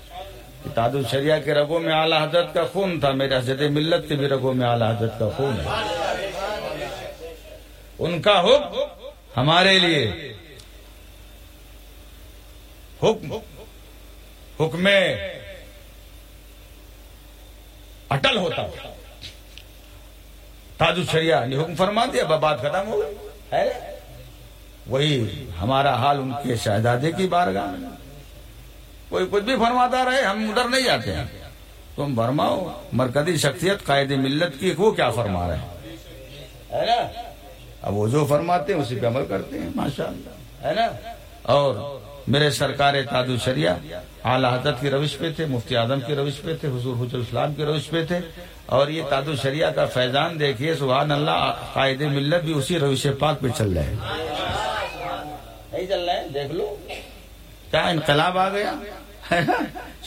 کہ تاد الشریعہ کے رگوں میں اعلیٰ حضرت کا خون تھا، میرے حضرت ملت کے بھی رگوں میں اعلیٰ حضرت کا خون ہے۔ ان کا حکم ہمارے لیے۔ حکم حکم اٹل ہوتا۔ تاج الشریعہ نے حکم فرما دیا بات ختم ہو گئی۔ وہی ہمارا حال ان کے شہزادے کی بارگاہ میں۔ کوئی کچھ بھی فرماتا رہے، ہم ادھر نہیں جاتے ہیں۔ تم فرماؤ، مرکزی شخصیت قائد ملت کی وہ کیا فرما رہے ہیں؟ اب وہ جو فرماتے ہیں، اسی پہ عمل کرتے ہیں ماشاء اللہ ہے نا؟ اور میرے سرکار تاد الشریعہ اعلی حضرت کی روش پہ تھے، مفتی اعظم کی روش پہ تھے، حضور حجر اسلام کی روش پہ تھے۔ اور یہ تاد الشریعہ کا فیضان دیکھیے، سبحان اللہ، قائد ملت بھی اسی روش پاک پہ چل رہے ہیں۔ چل رہے ہیں دیکھ لو۔ کیا انقلاب آ گیا؟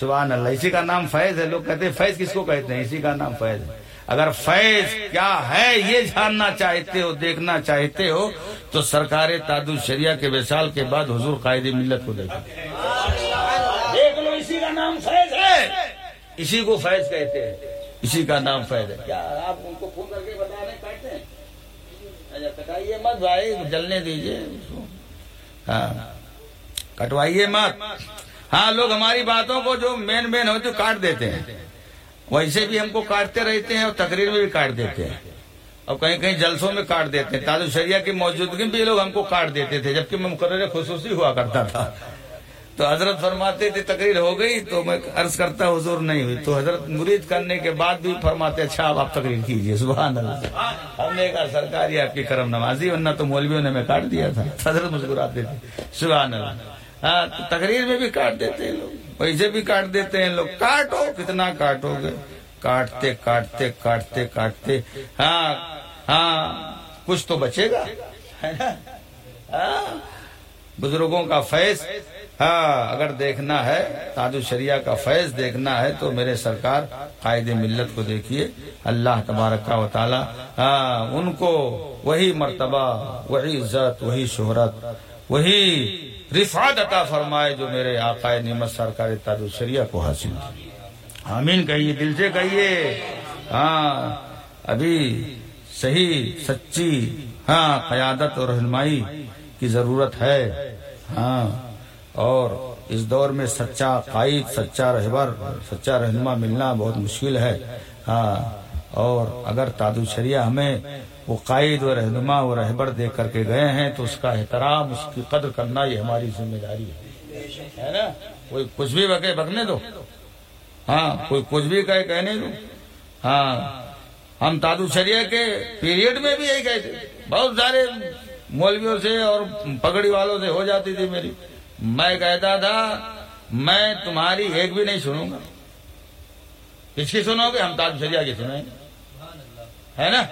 سبحان اللہ، اسی کا نام فیض ہے، لوگ کہتے ہیں، فیض کس کو کہتے ہیں؟ اسی کا نام فیض ہے۔ اگر فیض کیا ہے، یہ جاننا چاہتے ہو، دیکھنا چاہتے ہو، تو سرکار تاد الشریعہ کے وصال کے بعد حضور قائد ملت کو دیکھو۔ دیکھ اسی کا نام فیض ہے۔ اسی کو فیض کہتے ہیں۔ اسی کا نام فیض ہے۔ کیا آپ ان کو فون کر کے بتا رہے کہتے ہیں۔ اچھا، کٹائیے مت بھائی، جلنے دیجیے ہاں۔ کٹوائیے مت۔ ہاں لوگ ہماری باتوں کو جو مین مین ہوتے کاٹ دیتے ہیں۔ ویسے بھی ہم کو کاٹتے رہتے ہیں اور تقریر میں بھی کاٹ دیتے ہیں۔ اور کہیں کہیں جلسوں میں کاٹ دیتے ہیں۔ تاج شریعہ کی موجودگی میں بھی لوگ ہم کو کاٹ دیتے تھے، جبکہ میں مقرر خصوصی ہوا کرتا تھا۔ تو حضرت فرماتے تھے تقریر ہو گئی تو میں عرض کرتا حضور نہیں ہوئی۔ تو حضرت مرید کرنے کے بعد بھی فرماتے اچھا اب آپ تقریر کیجیے سبحان اللہ۔ ہم نے کہا سرکاری آپ کی کرم نوازی، ورنہ تو مولویوں نے میں کاٹ دیا تھا۔ حضرت مسکراتے تھے۔ سبحان اللہ۔ ہاں تقریر میں بھی کاٹ دیتے ہیں لوگ۔ ویسے بھی کاٹ دیتے ہیں لوگ۔ کاٹو، کتنا کاٹو گے؟ کاٹتے کاٹتے کاٹتے کاٹتے۔ ہاں ہاں کچھ تو بچے گا۔ ہاں، بزرگوں کا فیض۔ ہاں اگر دیکھنا ہے تاج الشریعہ کا فیض دیکھنا ہے تو میرے سرکار قائد ملت کو دیکھیے۔ اللہ تبارک و تعالی ہاں ان کو وہی مرتبہ، وہی عزت، وہی شہرت، وہی رفعت عطا فرمائے جو میرے آقا نعمت سرکار تاج الشریعہ کو حاصل کی۔ آمین، کہیے، دل سے کہیے۔ ہاں ابھی صحیح، سچی ہاں قیادت اور رہنمائی۔ کی ضرورت ہے۔ ہاں۔ اور اس دور میں سچا قائد، سچا رہبر، سچا رہنما ملنا بہت مشکل ہے۔ ہاں۔ اور اگر تاد الشریعہ ہمیں وہ قائد و رہنما و رہبر دے کر کے گئے ہیں تو اس کا احترام، اس کی قدر کرنا یہ ہماری ذمہ داری ہے۔ نا؟ کوئی کچھ بھی بکے بکنے دو۔ ہاں کوئی کچھ بھی کہے کہنے دو۔ ہاں۔ ہم تادو شریعہ کے پیریڈ میں بھی یہی کہتے بہت سارے مولویوں سے اور پگڑی والوں سے ہو جاتی تھی میری۔ میں کہتا تھا، میں تمہاری ایک بھی نہیں سنوں گا۔ کس کی سنو گے، ہم تاج شریعہ کی سنیں ہے نا؟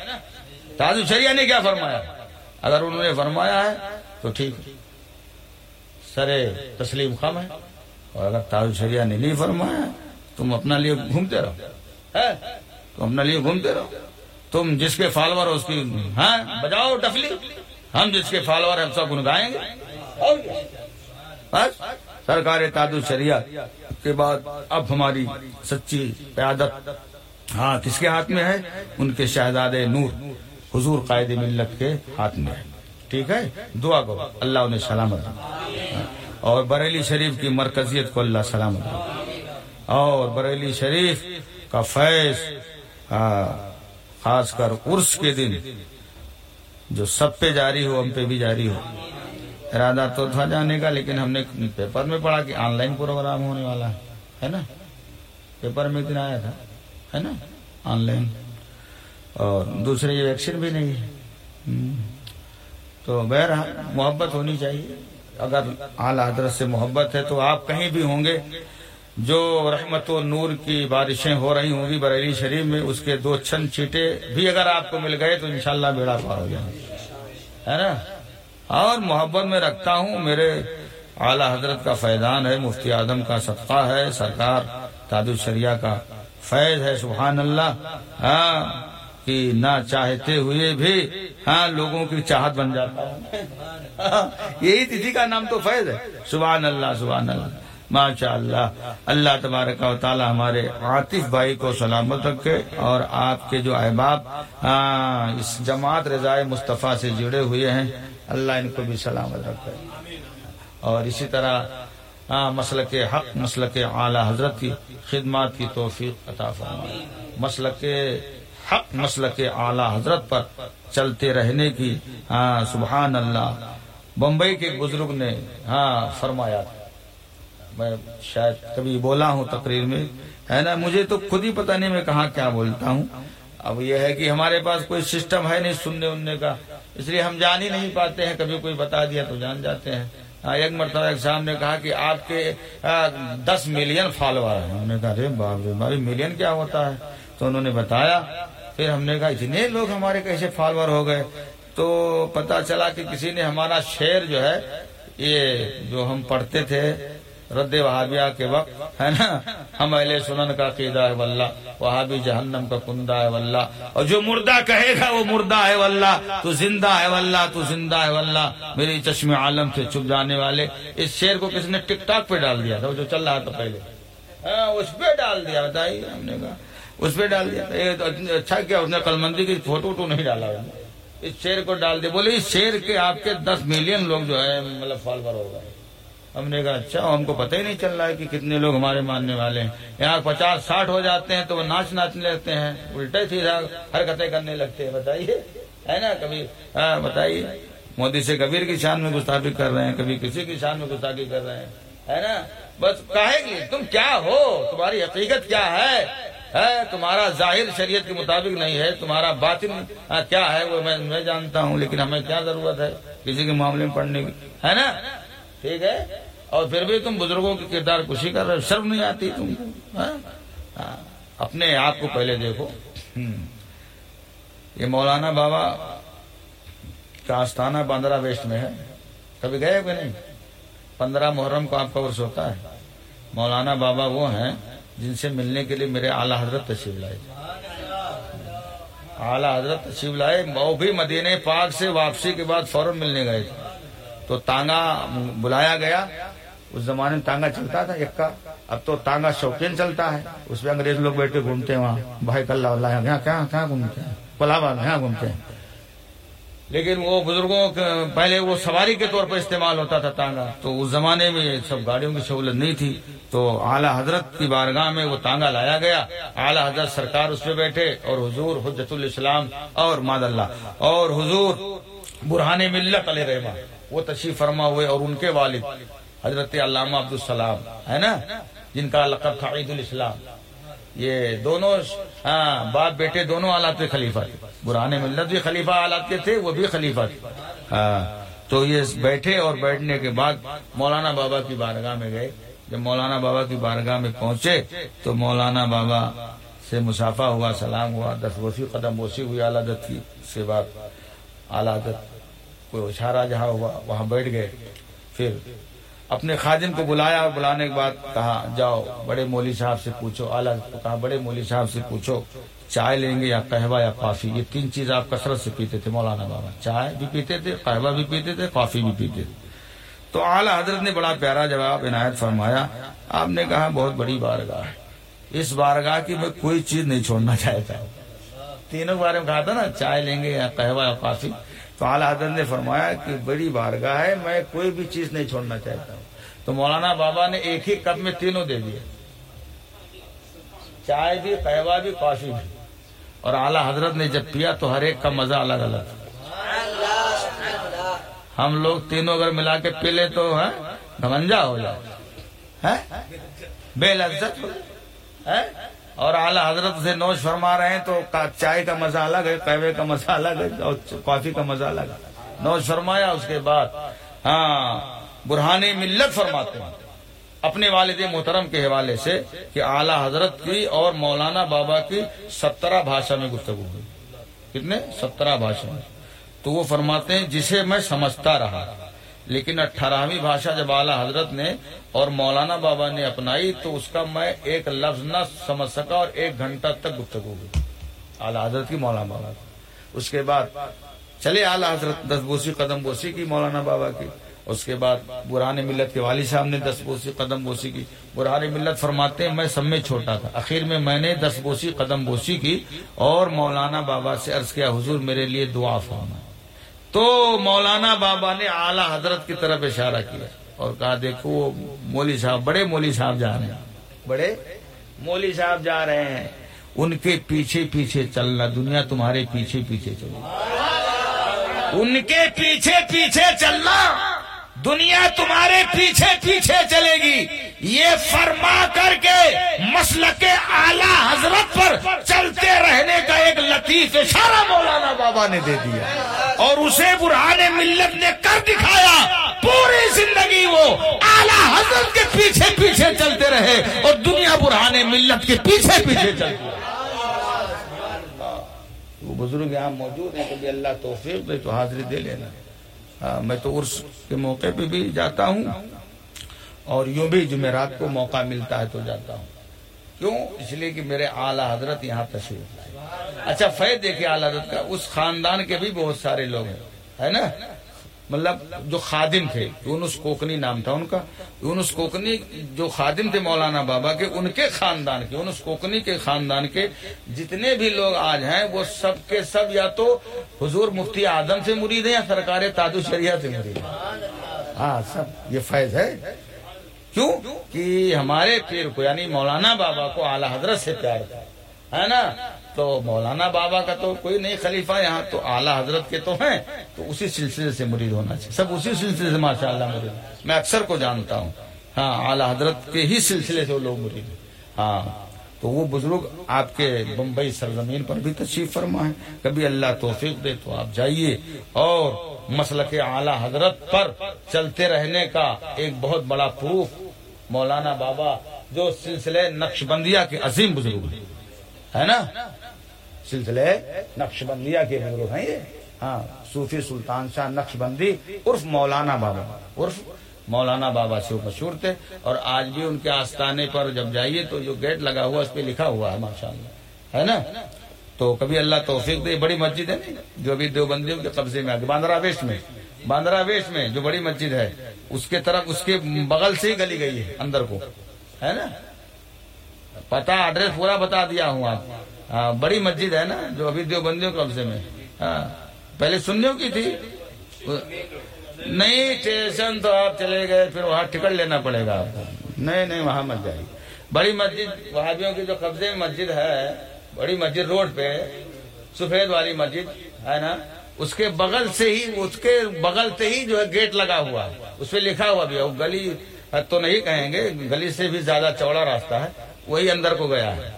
تاج شریعہ نے کیا فرمایا؟ اگر انہوں نے فرمایا ہے تو ٹھیک سر تسلیم خم ہے۔ اور اگر تاج شریعہ نے نہیں فرمایا، تم اپنا لیے گھومتے رہو۔ تم اپنا لیے گھومتے رہو۔ تم جس کے فالوور اس کی ہاں بجاؤ ڈفلی۔ ہم جس کے فالوور ہم سب ان گائیں گے۔ بس، سرکار تاد الشریعہ کے بعد اب ہماری سچی قیادت۔ ہاں کس کے ہاتھ میں ہے؟ ان کے شہزادے نور، حضور قائد ملت کے ہاتھ میں۔ ہے ٹھیک ہے؟ دعا کو اللہ انہیں سلامت اور بریلی شریف کی مرکزیت کو اللہ سلامت اور بریلی شریف کا فیض ہاں، خاص کر عرس کے دن جو سب پہ جاری ہو، ہم پہ بھی جاری ہو۔ ارادہ تو تھا جانے کا، لیکن ہم نے پیپر میں پڑھا کہ آن لائن پروگرام ہونے والا ہے نا؟ پیپر میں دن آیا تھا، ہے نا؟ Online. اور دوسرے یہ ویکسین بھی نہیں ہے۔ تو بہرحال ہاں، محبت ہونی چاہیے۔ اگر اعلی حضرت سے محبت ہے تو آپ کہیں بھی ہوں گے۔ جو رحمت و نور کی بارشیں ہو رہی ہوں گی بریلی شریف میں، اس کے دو چھن چیٹے بھی اگر آپ کو مل گئے تو انشاءاللہ بیڑا پار ہو جائے ہے نا؟ اور محبت میں رکھتا ہوں، میرے اعلی حضرت کا فیضان ہے، مفتی اعظم کا صدقہ ہے، سرکار تاد الشریعہ کا فیض ہے سبحان اللہ ہاں کہ نہ چاہتے ہوئے بھی ہاں لوگوں کی چاہت بن جاتا ہے۔ یہی تھی کا نام تو فیض ہے۔ سبحان اللہ سبحان اللہ ماشاء اللہ اللہ تبارک و تعالی ہمارے عاطف بھائی کو سلامت رکھے اور آپ کے جو احباب ہاں، اس جماعت رضائے مصطفیٰ سے جڑے ہوئے ہیں، اللہ ان کو بھی سلامت رکھے۔ اور اسی طرح ہاں، مسلک حق، مسلک اعلی حضرت کی خدمات کی توفیق عطا فرمائے۔ مسلک حق، مسلک اعلی حضرت پر چلتے رہنے کی ہاں، سبحان اللہ، بمبئی کے بزرگ نے ہاں فرمایا تھا۔ میں شاید کبھی بولا ہوں تقریر میں، ہے نا؟ مجھے تو خود ہی پتہ نہیں میں کہاں کیا بولتا ہوں۔ اب یہ ہے کہ ہمارے پاس کوئی سسٹم ہے نہیں سننے اننے کا، اس لیے ہم جان ہی نہیں پاتے ہیں۔ کبھی کوئی بتا دیا تو جان جاتے ہیں۔ ہاں، ایک مرتبہ ایک صاحب نے کہا کہ آپ کے دس ملین فالوور ہیں۔ ہم نے کہا، ارے باپ رے ملین کیا ہوتا ہے؟ تو انہوں نے بتایا۔ پھر ہم نے کہا، اتنے لوگ ہمارے کیسے فالوور ہو گئے؟ تو پتا چلا کہ کسی نے ہمارا شعر جو ہے، یہ جو ہم پڑھتے تھے رد وہابیہ کے وقت، ہے نا؟ ہم اہل سنن کا قیدہ ہے واللہ، وہابی جہنم کا کندہ ہے واللہ۔ اور جو مردہ کہے گا وہ مردہ ہے واللہ۔ تو زندہ ہے واللہ، تو زندہ ہے واللہ۔ میری چشم عالم سے چھپ جانے والے، اس شعر کو کس نے ٹک ٹاک پہ ڈال دیا تھا؟ وہ جو چل رہا تھا پہلے۔ ہاں، اس پہ ڈال دیا، بتائیے ہم نے کہا۔ اس پہ ڈال دیا اچھا کیا، اس نے کلمندی کی فوٹو ووٹو نہیں ڈالا۔ اس شیر کو ڈال دیا بولے، اس شیر کے آپ کے دس ملین لوگ جو ہے مطلب فالوور ہو گئے۔ ہم نے کہا اچھا ہم کو پتہ ہی نہیں چل رہا ہے کہ کتنے لوگ ہمارے ماننے والے ہیں۔ یہاں پچاس ساٹھ ہو جاتے ہیں تو وہ ناچ ناچنے لگتے ہیں۔ الٹے سیدھا حرکتیں کرنے لگتے ہیں۔ بتائیے، ہے نا کبھی ہاں بتائیے۔ مودی سے کبیر کی شان میں گستاخی کر رہے ہیں، کبھی کسی کی شان میں گستاخی کر رہے ہیں۔ ہے نا؟ بس کہے گی تم کیا ہو؟ تمہاری حقیقت کیا ہے؟ ہے، تمہارا ظاہر شریعت کے مطابق نہیں ہے، تمہارا باطن ہاں، کیا ہے؟ وہ میں جانتا ہوں، لیکن ہمیں کیا ضرورت ہے کسی کے معاملے میں پڑھنے کی؟ ہے نا؟ ٹھیک ہے؟ اور پھر بھی تم بزرگوں کی کردار کشی کر رہے شرم نہیں آتی تم ہاں؟ ہاں، اپنے آپ کو پہلے دیکھو۔ یہ مولانا بابا کا آستانہ پندرہ ویسٹ میں ہے۔ کبھی گئے کہ نہیں؟ پندرہ محرم کو آپ کا ورس ہوتا ہے۔ مولانا بابا وہ ہیں جن سے ملنے کے لیے میرے اعلیٰ حضرت تشریف لائے۔ اعلیٰ حضرت تشریف لائے وہ بھی مدینہ پاک سے واپسی کے بعد فوراً ملنے گئے تھے۔ تو تانگا بلایا گیا۔ اس زمانے میں تانگا چلتا تھا ایک کا، اب تو تانگا شوقین چلتا ہے۔ اس پہ انگریز لوگ بیٹھ کے گھومتے ہیں وہاں۔ بھائی کل کہاں گھومتے ہیں؟ پلاوا یہاں گھومتے ہیں۔ لیکن وہ بزرگوں پہلے وہ سواری کے طور پر استعمال ہوتا تھا تانگا۔ تو اس زمانے میں سب گاڑیوں کی سہولت نہیں تھی۔ تو اعلیٰ حضرت کی بارگاہ میں وہ تانگا لایا گیا۔ اعلیٰ حضرت سرکار اس پہ بیٹھے اور حضور حجت الاسلام اور ماد اللہ اور حضور برہان ملت علیہ رحمہ، وہ تشریف فرما ہوئے اور ان کے والد حضرت علامہ عبد السلام ہے نا؟ جن کا لقب تھا عید الاسلام۔ یہ دونوں ہاں باپ بیٹے دونوں آلات کے خلیفہ تھے۔ برہان ملت بھی خلیفہ آلات کے تھے، وہ بھی خلیفہ تھے۔ ہاں تو یہ بیٹھے اور بیٹھنے کے بعد مولانا بابا کی بارگاہ میں گئے۔ جب مولانا بابا کی بارگاہ میں پہنچے، تو مولانا بابا سے مسافہ ہوا، سلام ہوا، دس بوسی قدم بوسی ہوئی عالت کی، اس کے بعد کوئی اشارہ جہاں ہوا، وہاں بیٹھ گئے۔ پھر اپنے خادم کو بلایا اور بلانے کے بعد کہا، جاؤ، بڑے مولی صاحب سے پوچھو، اعلیٰ کہا، بڑے مولی صاحب سے پوچھو، چائے لیں گے یا قہوہ یا کافی؟ یہ تین چیز آپ کثرت سے پیتے تھے، مولانا بابا۔ چائے بھی پیتے تھے، قہوہ بھی پیتے تھے، کافی بھی پیتے تھے۔ تو اعلیٰ حضرت نے بڑا پیارا جواب عنایت فرمایا۔ آپ نے کہا، بہت بڑی بارگاہ ہے۔ اس بارگاہ کی میں کوئی چیز نہیں چھوڑنا چاہتا۔ تینوں بارے میں کہا تھا نا، چائے لیں گے یا قہوہ یا کافی؟ تو اعلیٰ حضرت نے فرمایا کہ بڑی بارگاہ ہے، میں کوئی بھی چیز نہیں چھوڑنا چاہتا۔ تو مولانا بابا نے ایک ہی کپ میں تینوں دے دیے۔ چائے بھی، قہوہ بھی، کافی بھی۔ اور اعلیٰ حضرت نے جب پیا تو ہر ایک کا مزہ الگ الگ۔ ہم لوگ تینوں اگر ملا کے پی لے تو ہاں، گمنجا ہو جائے ہاں، بے لذت ہاں، اور اعلیٰ حضرت سے نوش فرما رہے ہیں تو چائے کا مزہ الگ ہے، قہوے کا مزہ الگ ہے، اور کافی کا مزہ الگ ہے۔ نوش فرمایا اس کے بعد۔ ہاں برہان ملت فرماتے ہیں۔ اپنے والد محترم کے حوالے سے کہ اعلیٰ حضرت کی اور مولانا بابا کی سترہ بھاشا میں گفتگو ہوئی۔ کتنے؟ سترہ بھاشا میں۔ تو وہ فرماتے ہیں، جسے میں سمجھتا رہا۔ لیکن اٹھارہویں بھاشا جب اعلیٰ حضرت نے اور مولانا بابا نے اپنائی، تو اس کا میں ایک لفظ نہ سمجھ سکا اور ایک گھنٹہ تک گفتگو ہوئی۔ اعلیٰ حضرت کی مولانا بابا اس کے بعد چلے اعلیٰ حضرت دس بوسی قدم بوسی کی مولانا بابا کی۔ اس کے بعد برہان ملت کے والد صاحب نے دس بوسی قدم بوسی کی۔ برہان ملت فرماتے ہیں میں سب میں چھوٹا تھا۔ آخر میں میں نے دس بوسی قدم بوسی کی اور مولانا بابا سے عرض کیا حضور میرے لیے دعا فرما تو مولانا بابا نے اعلی حضرت کی طرف اشارہ کیا اور کہا دیکھو وہ مولی صاحب بڑے مولی صاحب جا رہے ہیں۔ بڑے مولی صاحب جا رہے ہیں۔ ان کے پیچھے پیچھے چلنا دنیا تمہارے پیچھے پیچھے چلے۔ ان کے پیچھے پیچھے چلنا۔ دنیا تمہارے پیچھے پیچھے چلے گی۔ یہ فرما کر کے مسل کے اعلی حضرت پر چلتے رہنے کا ایک لطیف اشارہ مولانا بابا نے دے دیا۔ اور اسے برہان ملت نے کر دکھایا۔ پوری زندگی وہ اعلی حضرت کے پیچھے پیچھے چلتے رہے اور دنیا برہان ملت کے پیچھے پیچھے چلتی وہ بزرگ یہاں موجود ہیں کبھی اللہ توفیق دے تو حاضری دے لینا۔ میں تو عرس کے موقع پہ بھی جاتا ہوں اور یوں بھی جمعرات کو موقع ملتا ہے تو جاتا ہوں۔ کیوں؟ اس لیے کہ میرے اعلی حضرت یہاں تشریف لائے۔ اچھا فیض دیکھے اعلی حضرت کا، اس خاندان کے بھی بہت سارے لوگ ہیں، ہے نا؟ مطلب جو خادم تھے، یونس کوکنی نام تھا ان کا۔ یونس کوکنی جو خادم تھے مولانا بابا کے، ان کے خاندان کے، یونس کوکنی کے خاندان کے جتنے بھی لوگ آج ہیں، وہ سب کے سب یا تو حضور مفتی آدم سے مرید ہیں یا سرکار تاج شریعہ سے مرید ہیں۔ ہاں سب، یہ فیض ہے۔ کیوں؟ کہ ہمارے پیر کو یعنی مولانا بابا کو اعلی حضرت سے پیار تھا۔ ہے نا؟ تو مولانا بابا کا تو کوئی نہیں خلیفہ یہاں تو اعلی حضرت کے تو ہیں، تو اسی سلسلے سے مرید ہونا چاہیے۔ سب اسی سلسلے سے ماشاء اللہ مرید۔ میں اکثر کو جانتا ہوں۔ ہاں اعلی حضرت کے ہی سلسلے سے وہ لوگ مرید ہیں۔ ہاں تو وہ بزرگ آپ کے بمبئی سرزمین پر بھی تشریف فرما ہے۔ کبھی اللہ توفیق دے تو آپ جائیے۔ اور مسلک اعلی حضرت پر چلتے رہنے کا ایک بہت بڑا پروف مولانا بابا جو سلسلے نقش بندیا کے عظیم بزرگ ہیں۔ ہے نا؟ سلسلے نقش بندیا کے بزرگ ہیں یہ؟ ہاں صوفی سلطان شاہ نقش بندی عرف مولانا بابا، عرف مولانا بابا سے مشہور تھے، اور آج بھی ان کے آستانے پر جب جائیے تو جو گیٹ لگا ہوا اس پہ لکھا ہوا ہے، ماشاء اللہ، ہے نا؟ تو کبھی اللہ توفیق دے بڑی مسجد ہے جو ابھی دیوبندیوں کے قبضے میں آگے باندرا ویسٹ میں، باندرا ویسٹ میں جو بڑی مسجد ہے، اس کے طرف، اس کے بغل سے ہی گلی گئی ہے، اندر کو، ہے نا؟ پتا ایڈریس پورا بتا دیا ہوں آپ۔ ہاں، بڑی مسجد ہے نا، جو ابھی دیوبندیوں کے قبضے میں۔ ہاں، پہلے سنیوں کی تھی۔ نہیں اسٹیشن تو آپ چلے گئے، پھر وہاں ٹکٹ لینا پڑے گا آپ کو۔ نہیں نہیں، وہاں مت جائیے۔ بڑی مسجد وہابیوں کی جو قبضے میں مسجد ہے، بڑی مسجد روڈ پہ سفید والی مسجد، ہے نا؟ اس کے بغل سے ہی، اس کے بغل سے ہی جو ہے گیٹ لگا ہوا اس پہ لکھا ہوا بھی ہے۔ گلی، تو نہیں کہیں گے، گلی سے بھی زیادہ چوڑا راستہ ہے۔ وہی اندر کو گیا ہے۔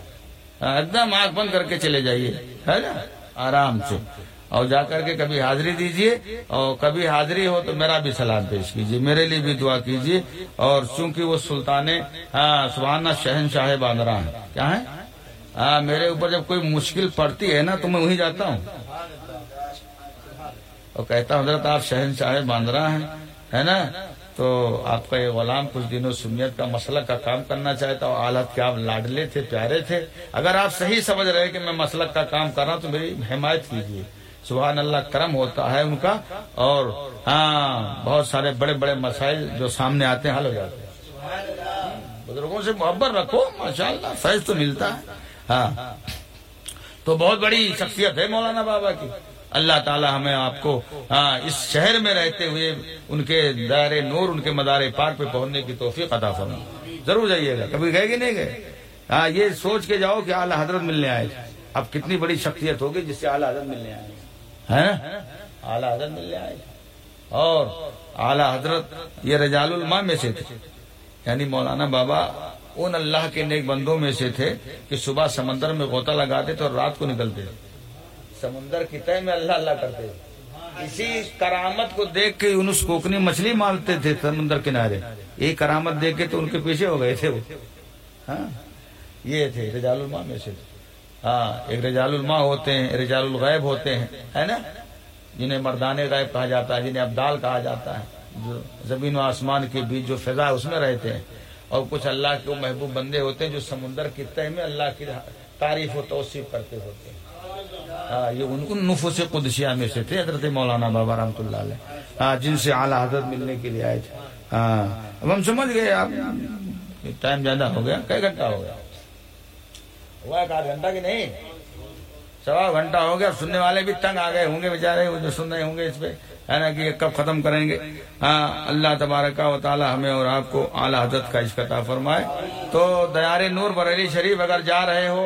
ہاں، ایک دم آنکھ بند کر کے چلے جائیے، ہے نا؟ آرام سے۔ اور جا کر کے کبھی حاضری دیجیے اور کبھی حاضری ہو تو میرا بھی سلام پیش کیجیے میرے لیے بھی دعا کیجیے اور چونکہ وہ سلطان ہاں، سبحانہ شہن شاہ باندرا ہے کیا ہے ہاں میرے اوپر جب کوئی مشکل پڑتی ہے نا، تو میں وہیں جاتا ہوں۔ اور کہتا ہوں، حضرت، آپ شہن شاہ باندرا ہیں، ہے نا؟ تو آپ کا یہ غلام کچھ دنوں سنیت کا مسئلہ کا کام کرنا چاہتا ہوں حالت کے آپ لاڈلے تھے، پیارے تھے۔ اگر آپ صحیح سمجھ رہے کہ میں مسلک کا کام کر رہا ہوں تو میری حمایت کیجیے۔ سبحان اللہ، کرم ہوتا ہے ان کا۔ اور ہاں بہت سارے بڑے بڑے مسائل جو سامنے آتے ہیں، حل ہو جاتے ہیں۔ بزرگوں سے محبت رکھو ماشاء اللہ فیض تو ملتا ہے۔ ہاں۔ تو بہت بڑی شخصیت ہے مولانا بابا کی۔ اللہ تعالی ہمیں آپ کو ہاں، اس شہر میں رہتے ہوئے ان کے دار نور، ان کے مدار پاک پہ پہنچنے کی توفیق عطا فرما ضرور جائیے گا۔ کبھی گئے کہ نہیں گئے؟ ہاں یہ سوچ کے جاؤ کہ اعلیٰ حضرت ملنے آئے۔ اب کتنی بڑی شخصیت ہوگی جس سے اعلیٰ حضرت ملنے آئے۔ ہیں اعلیٰ حضرت ملنے آئے۔ اور اعلیٰ حضرت یہ رجال الماء میں سے تھے۔ یعنی مولانا بابا ان اللہ کے نیک بندوں میں سے تھے کہ صبح سمندر میں غوطہ لگاتے تھے اور رات کو نکلتے تھے۔ سمندر کی تہ میں اللہ اللہ کرتے اسی کرامت کو دیکھ کے یونس کوکنی مچھلی مارتے تھے سمندر کنارے۔ یہ کرامت دیکھ کے تو ان کے پیچھے ہو گئے تھے وہ۔ ہاں؟ یہ تھے رجال الماء میں سے۔ ہاں ایک رجال الماء ہوتے ہیں، رجال الغیب ہوتے ہیں، ہے نا؟ جنہیں مردان غیب کہا جاتا ہے، جنہیں ابدال کہا جاتا ہے۔ جو زمین و آسمان کے بیچ جو فضا اس میں رہتے ہیں۔ اور کچھ اللہ کے وہ محبوب بندے ہوتے ہیں جو سمندر کی تہ میں اللہ کی تعریف و توصیف کرتے ہوتے ہیں۔ ہاں، یہ ان ان نفوس قدسیہ میں سے تھے، حضرت مولانا بابا رحمۃ اللہ علیہ ہاں، جن سے اعلیٰ حضرت ملنے کے لیے آئے تھے۔ ہاں اب ہم سمجھ گئے آپ ٹائم زیادہ ہو گیا، کئی گھنٹہ ہو گیا۔ ہوا ایک آدھ گھنٹہ کی نہیں، سوا گھنٹہ ہو گیا سننے والے بھی تنگ آ گئے ہوں گے بےچارے وہ جو سن رہے ہوں گے اس پہ، ہے نا کہ یہ کب ختم کریں گے۔ ہاں اللہ تبارک و تعالی ہمیں اور آپ کو اعلیٰ حضرت کا عشق عطا فرمائے۔ تو دیار نور بریلی شریف اگر جا رہے ہو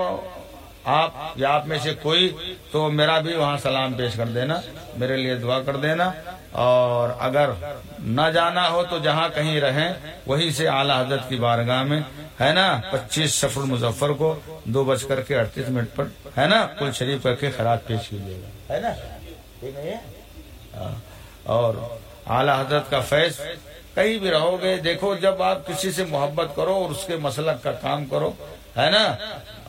آپ یا آپ میں سے کوئی، تو میرا بھی وہاں سلام پیش کر دینا، میرے لیے دعا کر دینا۔ اور اگر نہ جانا ہو تو جہاں کہیں رہیں وہیں سے اعلیٰ حضرت کی بارگاہ میں۔ ہے نا؟ پچیس سفر مظفر کو دو بج کر کے اڑتیس منٹ پر، ہے نا؟ کل شریف کر کے خراج پیش کیجیے گا۔ ہے نا؟ ٹھیک ہے۔ ہاں۔ اور اعلیٰ حضرت کا فیض، کہیں بھی رہو گے، دیکھو جب آپ کسی سے محبت کرو اور اس کے مسلک کا کام کرو، ہے نا؟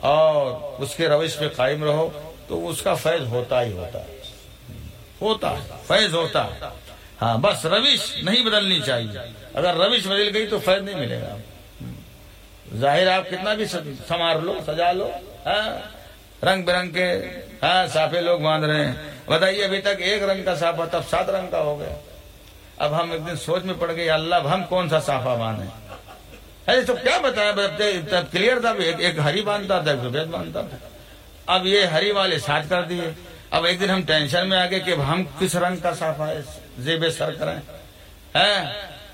اور اس کے روش پہ قائم رہو تو اس کا فیض ہوتا ہی ہوتا ہے۔ ہوتا ہے، فیض ہوتا ہے۔ ہاں بس روش نہیں بدلنی چاہیے۔ اگر روش بدل گئی تو فیض نہیں ملے گا۔ ظاہر آپ کتنا بھی سنوار لو، سجا لو ہاں۔ رنگ برنگ کے ہاں صافے لوگ باندھ رہے ہیں۔ بتائیے ابھی تک ایک رنگ کا صافہ تب سات رنگ کا ہو گیا۔ اب ہم ایک دن سوچ میں پڑ گئے اللہ اب ہم کون سا صافہ باندھیں؟ ارے، تو کیا بتایا؟ کلیئر تھا، ایک ہری باندھتا تھا ایک سفید باندھتا۔ تھا اب یہ ہری والے ساتھ کر دیے۔ اب ایک دن ہم ٹینشن میں آگے کہ ہم کس رنگ کا صافہ زیب سر کریں ہاں؟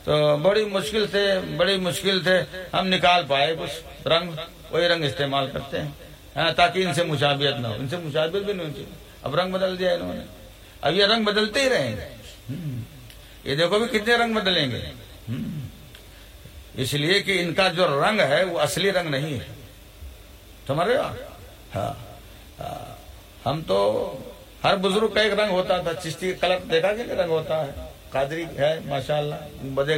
تو بڑی مشکل سے، بڑی مشکل سے ہم نکال پائے کچھ رنگ۔ وہی رنگ استعمال کرتے ہیں۔ ہاں، تاکہ ان سے مشابہت نہ ہو۔ ان سے مشابہت بھی نہیں ہوتی۔ اب رنگ بدل دیا انہوں نے۔ اب یہ رنگ بدلتے ہی رہیں گے۔ یہ دیکھو بھی کتنے رنگ بدلیں گے۔ اس لیے کہ ان کا جو رنگ ہے وہ اصلی رنگ نہیں ہے۔ سمجھ رہے ہو ہاں،, ہاں ہم تو ہر بزرگ کا ایک رنگ ہوتا تھا۔ چشتی کلر دیکھا کہ رنگ ہوتا ہے؟ قادری ہے ماشاء اللہ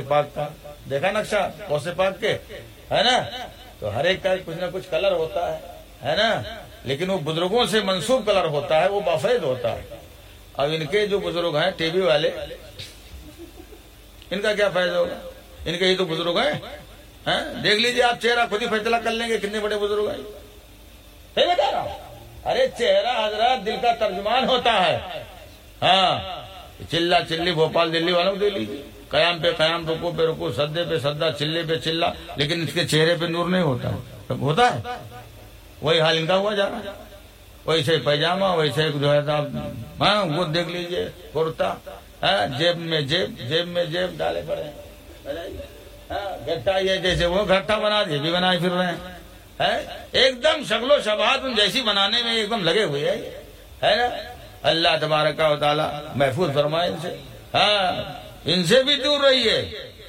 پاک کا۔ دیکھا نقشہ؟ کوسے پاک کے۔ ہے نا؟ تو ہر ایک کا کچھ نہ کچھ کلر ہوتا ہے۔ ہے نا؟ لیکن وہ بزرگوں سے منسوب کلر ہوتا ہے، وہ بافید ہوتا ہے۔ اب ان کے جو بزرگ ہیں، ٹی وی والے، ان کا کیا فائدہ ہوگا؟ ان کے ہی تو بزرگ ہیں؟ دیکھ لیجیے آپ چہرہ خود ہی فیصلہ کر لیں گے کتنے بڑے بزرگ ہیں۔ صحیح بتا رہا ارے چہرہ حضرات دل کا ترجمان ہوتا ہے۔ ہاں۔ چلا چلی بھوپال دلی والوں کو دے لیجیے قیام پہ قیام رکو پہ رکو سدے پہ سدا چلے پہ چلا۔ لیکن اس کے چہرے پہ نور نہیں ہوتا۔ ہوتا ہے۔ وہی حال ان کا ہوا جا رہا ویسے پیجامہ ویسے جو ہے ہاں وہ دیکھ لیجیے کرتا ہاں، جیب میں جیب جیب میں جیب ڈالے پڑے ہاں، ہاں، گٹا یہ جیسے وہ گٹا بنا دیے بھی بنائے پھر رہے ہیں۔ ایک دم شکل و شبات جیسی بنانے میں ایک دم لگے ہوئے ہے نا؟ اللہ تبارک و تعالی محفوظ فرمائے ان سے۔ ہاں ان سے بھی دور رہیے۔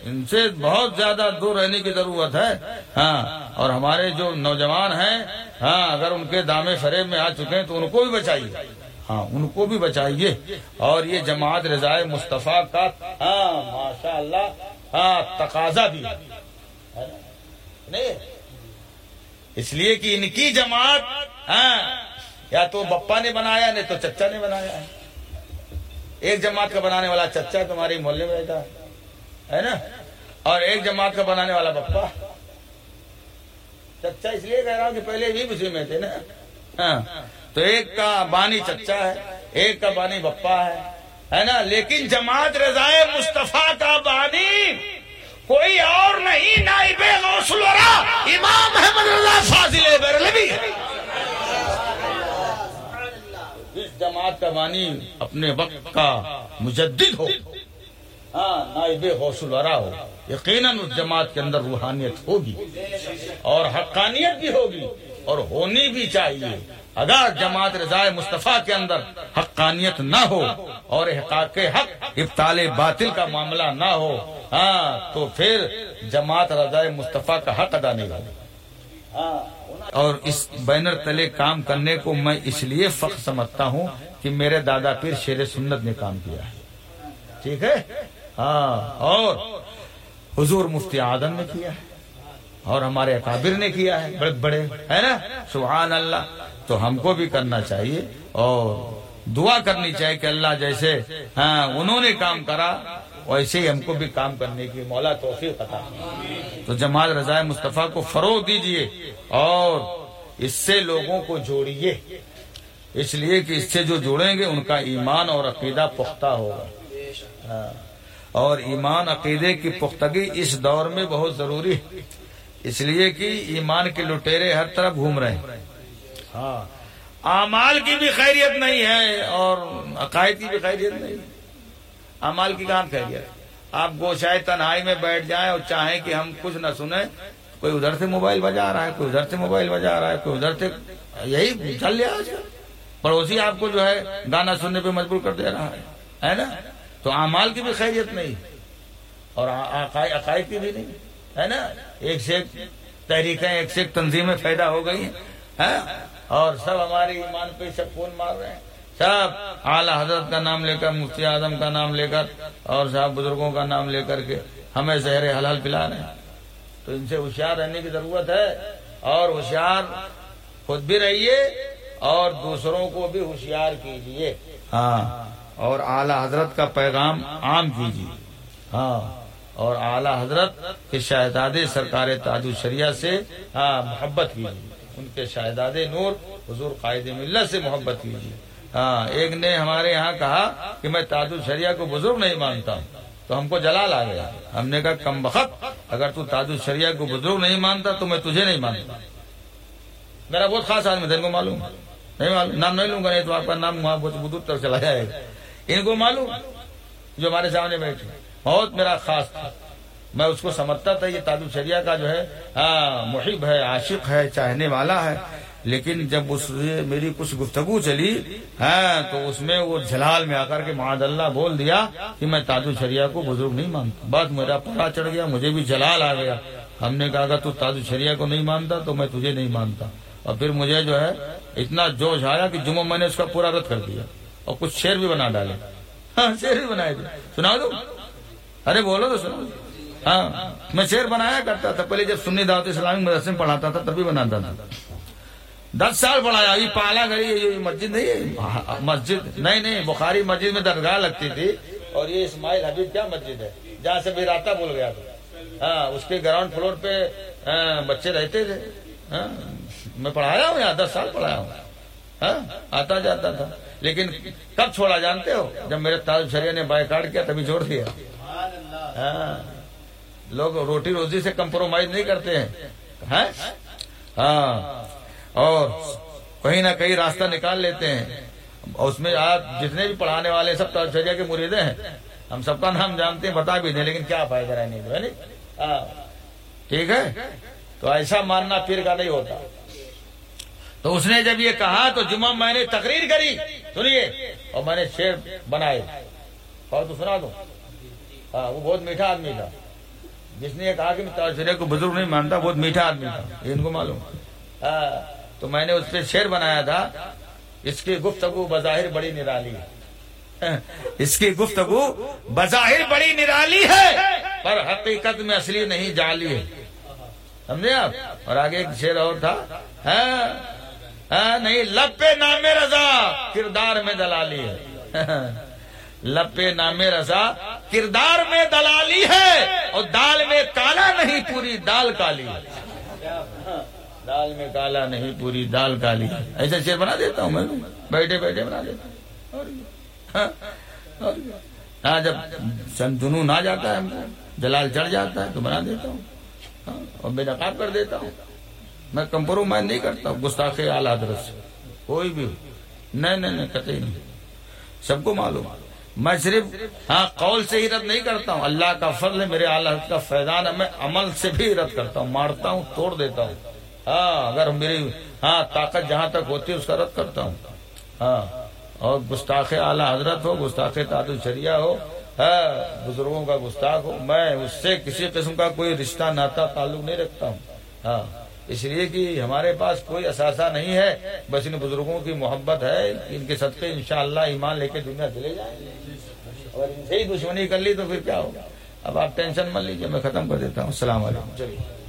ان سے بہت زیادہ دور رہنے کی ضرورت ہے۔ ہاں اور ہمارے جو نوجوان ہیں ہاں اگر ان کے دامے فریب میں آ چکے ہیں تو ان کو بھی بچائیے۔ ہاں ان کو بھی بچائیے۔ اور یہ جماعت رضائے مصطفیٰ کا ہاں ماشاء اللہ ہاں تقاضا بھی۔ نہیں؟ اس لیے کہ ان کی جماعت ہاں یا تو بپا نے بنایا، نہیں تو چچا نے بنایا۔ ایک جماعت کا بنانے والا چچا تمہاری محلے میں رہتا ہے نا؟ اور ایک جماعت کا بنانے والا بپا۔ چچا اس لیے کہہ رہا ہوں کہ پہلے بھی اسی میں تھے نا۔ ہاں تو ایک کا بانی چچا ہے، ایک کا بانی بپا ہے۔ ہے نا؟ لیکن جماعت رضائے مصطفیٰ کا بانی کوئی اور نہیں، نائب امام احمد رضا فاضل برلوی اس جماعت کا بانی اپنے وقت کا مجدد ہو ہاں نائب حوصل ورا ہو، یقیناً اس جماعت کے اندر روحانیت ہوگی اور حقانیت بھی ہوگی اور ہونی بھی چاہیے۔ اگر جماعت رضائے مصطفیٰ کے اندر حقانیت نہ ہو اور حقاق حق ابتال باطل کا معاملہ نہ ہو ہاں تو پھر جماعت رضائے مصطفیٰ کا حق ادا نہیں ہوگا۔ اور اس بینر تلے کام کرنے کو میں اس لیے فخر سمجھتا ہوں کہ میرے دادا پیر شیر سنت نے کام کیا۔ ہے ٹھیک ہے؟ ہاں اور حضور مفتی آدم نے کیا ہے اور ہمارے اکابر نے کیا ہے، بڑے بڑے، ہے نا؟ سبحان اللہ۔ تو ہم کو بھی کرنا چاہیے اور دعا کرنی چاہیے کہ اللہ جیسے ہاں انہوں نے کام کرا، ویسے ہی ہم کو بھی کام کرنے کی مولا توفیق عطا تو جماعت رضائے مصطفیٰ کو فروغ دیجیے اور اس سے لوگوں کو جوڑیے۔ اس لیے کہ اس سے جو جڑیں گے، ان کا ایمان اور عقیدہ پختہ ہوگا۔ ہاں، اور ایمان، عقیدے کی پختگی اس دور میں بہت ضروری ہے۔ اس لیے کہ ایمان کے لٹیرے ہر طرف گھوم رہے ہیں۔ ہاں۔ امال کی بھی خیریت نہیں ہے اور عقائد کی بھی خیریت نہیں۔ امال کی کہاں خیریت؟ آپ گوشائے تنہائی میں بیٹھ جائیں اور چاہیں کہ ہم کچھ نہ سنیں۔ کوئی ادھر سے موبائل بجا رہا ہے، کوئی ادھر سے موبائل بجا رہا ہے، کوئی ادھر سے یہی چل لیا آج پڑوسی آپ کو جو ہے گانا سننے پہ مجبور کر دے رہا ہے ہے نا؟ تو امال کی بھی خیریت نہیں اور عقائد کی بھی نہیں، ہے نا؟ ایک سے ایک تحریکیں، ایک سے ایک تنظیمیں پیدا ہو گئی ہیں اور سب ہماری ایمان پہ سب فون مار رہے ہیں۔ سب اعلی حضرت کا نام لے کر، مفتی اعظم کا نام لے کر اور صاحب بزرگوں کا نام لے کر کے ہمیں زہر حلال پلا رہے ہیں۔ تو ان سے ہوشیار رہنے کی ضرورت ہے۔ اور ہوشیار خود بھی رہیے اور دوسروں کو بھی ہوشیار کیجیے۔ ہاں۔ اور اعلی حضرت کا پیغام عام کیجیے۔ ہاں۔ اور اعلی حضرت کے شہزاد سرکار تاج الشریعہ سے ہاں محبت کیجیے۔ ان کے شہزاد نور حضور قائد ملت سے محبت کیجیے۔ ہاں ایک نے ہمارے یہاں کہا کہ میں تاج الشریعہ کو بزرگ نہیں مانتا ہوں، تو ہم کو جلال آ گیا۔ ہم نے کہا، کم بخت، اگر تو تاج الشریعہ کو بزرگ نہیں مانتا تو میں تجھے نہیں مانتا۔ میرا بہت خاص آدمی تھا ان کو معلوم نہیں معلوم، نام نہیں لوں گا، نہیں تو آپ کا نام وہاں بہت تک چلا جائے گا۔ ان کو معلوم، جو ہمارے سامنے بیٹھے۔ بہت میرا خاص تھا۔ میں اس کو سمجھتا تھا یہ تاج الشریعہ کا جو ہے ہاں، محب ہے، عاشق ہے، چاہنے والا ہے۔ لیکن جب اس میری کچھ گفتگو چلی ہاں تو اس میں وہ جلال میں آ کر کے معاد اللہ بول دیا کہ میں تاج الشریعہ کو بزرگ نہیں مانتا۔ بات میرا پڑا چڑھ گیا، مجھے بھی جلال آ گیا۔ ہم نے کہا تو تاج الشریعہ کو نہیں مانتا تو میں تجھے نہیں مانتا۔ اور پھر مجھے جو ہے، اتنا جوش آیا کہ جمعہ میں نے اس کا پورا رد کر دیا۔ اور کچھ شیر بھی بنا ڈالے۔ ہاں شیر بھی بنائے تھے۔ سنا دو ارے، بولو تو سنا ہاں میں شیر بنایا کرتا تھا، پہلے جب سنی دعوت اسلامی مدرسے میں پڑھاتا تھا تبھی بناتا تھا۔ دس سال پڑھایا ابھی پالا گڑی یہ مسجد نہیں ہے؟ مسجد، نہیں نہیں، بخاری مسجد میں درگاہ لگتی تھی۔ اور یہ اسماعیل حبیب، کیا مسجد ہے؟ جہاں سے بھی بول گیا تھا۔ ہاں اس کے گراؤنڈ فلور پہ بچے رہتے تھے۔ ہاں میں پڑھایا ہوں یہاں، دس سال پڑھایا ہوں۔ ہاں آتا جاتا تھا۔ لیکن کب چھوڑا جانتے ہو؟ جب میرے تاج شریع نے بائی کاٹ کیا، تبھی چھوڑ دیا۔ ہاں۔ لوگ روٹی روزی سے کمپرومائز نہیں کرتے ہیں۔ ہاں۔ اور کہیں نہ کہیں راستہ نکال لیتے ہیں۔ اس میں آپ جتنے بھی پڑھانے والے سب تاجریہ کے مریدے ہیں۔ ہم سب کا نام جانتے ہیں، بتا بھی دیں، لیکن کیا فائدہ رہنے دو ہاں۔ ٹھیک ہے؟ تو ایسا ماننا پھر کا نہیں ہوتا۔ تو اس نے جب یہ کہا تو جمعہ میں نے تقریر کری۔ سنیے۔ اور میں نے شیر بنائے۔ اور تو سنا دوں ہاں وہ بہت میٹھا آدمی تھا۔ جس نے یہ کہا کہ میں تاجرے کو بزرگ نہیں مانتا بہت میٹھا آدمی تھا ان کو معلوم۔ ہاں، تو میں نے اس پہ شیر بنایا تھا اس کی گفتگو بظاہر بڑی نرالی ہے۔ اس کی گفتگو بظاہر بڑی نرالی ہے پر حقیقت میں اصلی نہیں جالی ہے۔ سمجھے آپ؟ اور آگے ایک شیر اور تھا ہاں ہاں، نہیں لپے نام رضا کردار میں دلالی ہے۔ لپے نام رضا کردار میں دلالی ہے اور دال میں کالا نہیں پوری دال کالی دال میں کالا نہیں پوری دال کالی ایسا شیر بنا دیتا ہوں میں۔ بیٹھے بیٹھے بنا دیتا ہوں۔ ہاں؟, ہاں, جب سن جنون آ جاتا ہے جلال چڑھ جاتا ہے تو بنا دیتا ہوں۔ ہاں؟ اور بے نقاب کر دیتا ہوں۔ میں کمپرومائز نہیں کرتا گستاخ اعلی حضرت سے۔ کوئی بھی نہیں نہیں نہیں قطعی نہیں۔ سب کو معلوم۔ میں صرف ہاں قول سے ہی رد نہیں کرتا ہوں۔ اللہ کا فضل ہے، میرے اعلی حضرت کا فیضان ہے۔ میں عمل سے بھی رد کرتا ہوں، مارتا ہوں، توڑ دیتا ہوں۔ ہاں اگر میری ہاں طاقت جہاں تک ہوتی ہے، اس کا رد کرتا ہوں۔ ہاں اور گستاخ اعلی حضرت ہو، گستاخ تعد الشریعہ ہو ہاں بزرگوں کا گستاخ ہو، میں اس سے کسی قسم کا کوئی رشتہ ناتا تعلق نہیں رکھتا ہوں۔ ہاں۔ اس لیے کہ ہمارے پاس کوئی اثاثہ نہیں ہے، بس ان بزرگوں کی محبت ہے، ان کے صدقے انشاءاللہ ایمان لے کے دنیا چلے جائیں اور ان سے ہی دشمنی کر لی تو پھر کیا ہوگا؟ اب آپ ٹینشن مت لیجیے میں ختم کر دیتا ہوں۔ السلام علیکم۔ چلیے۔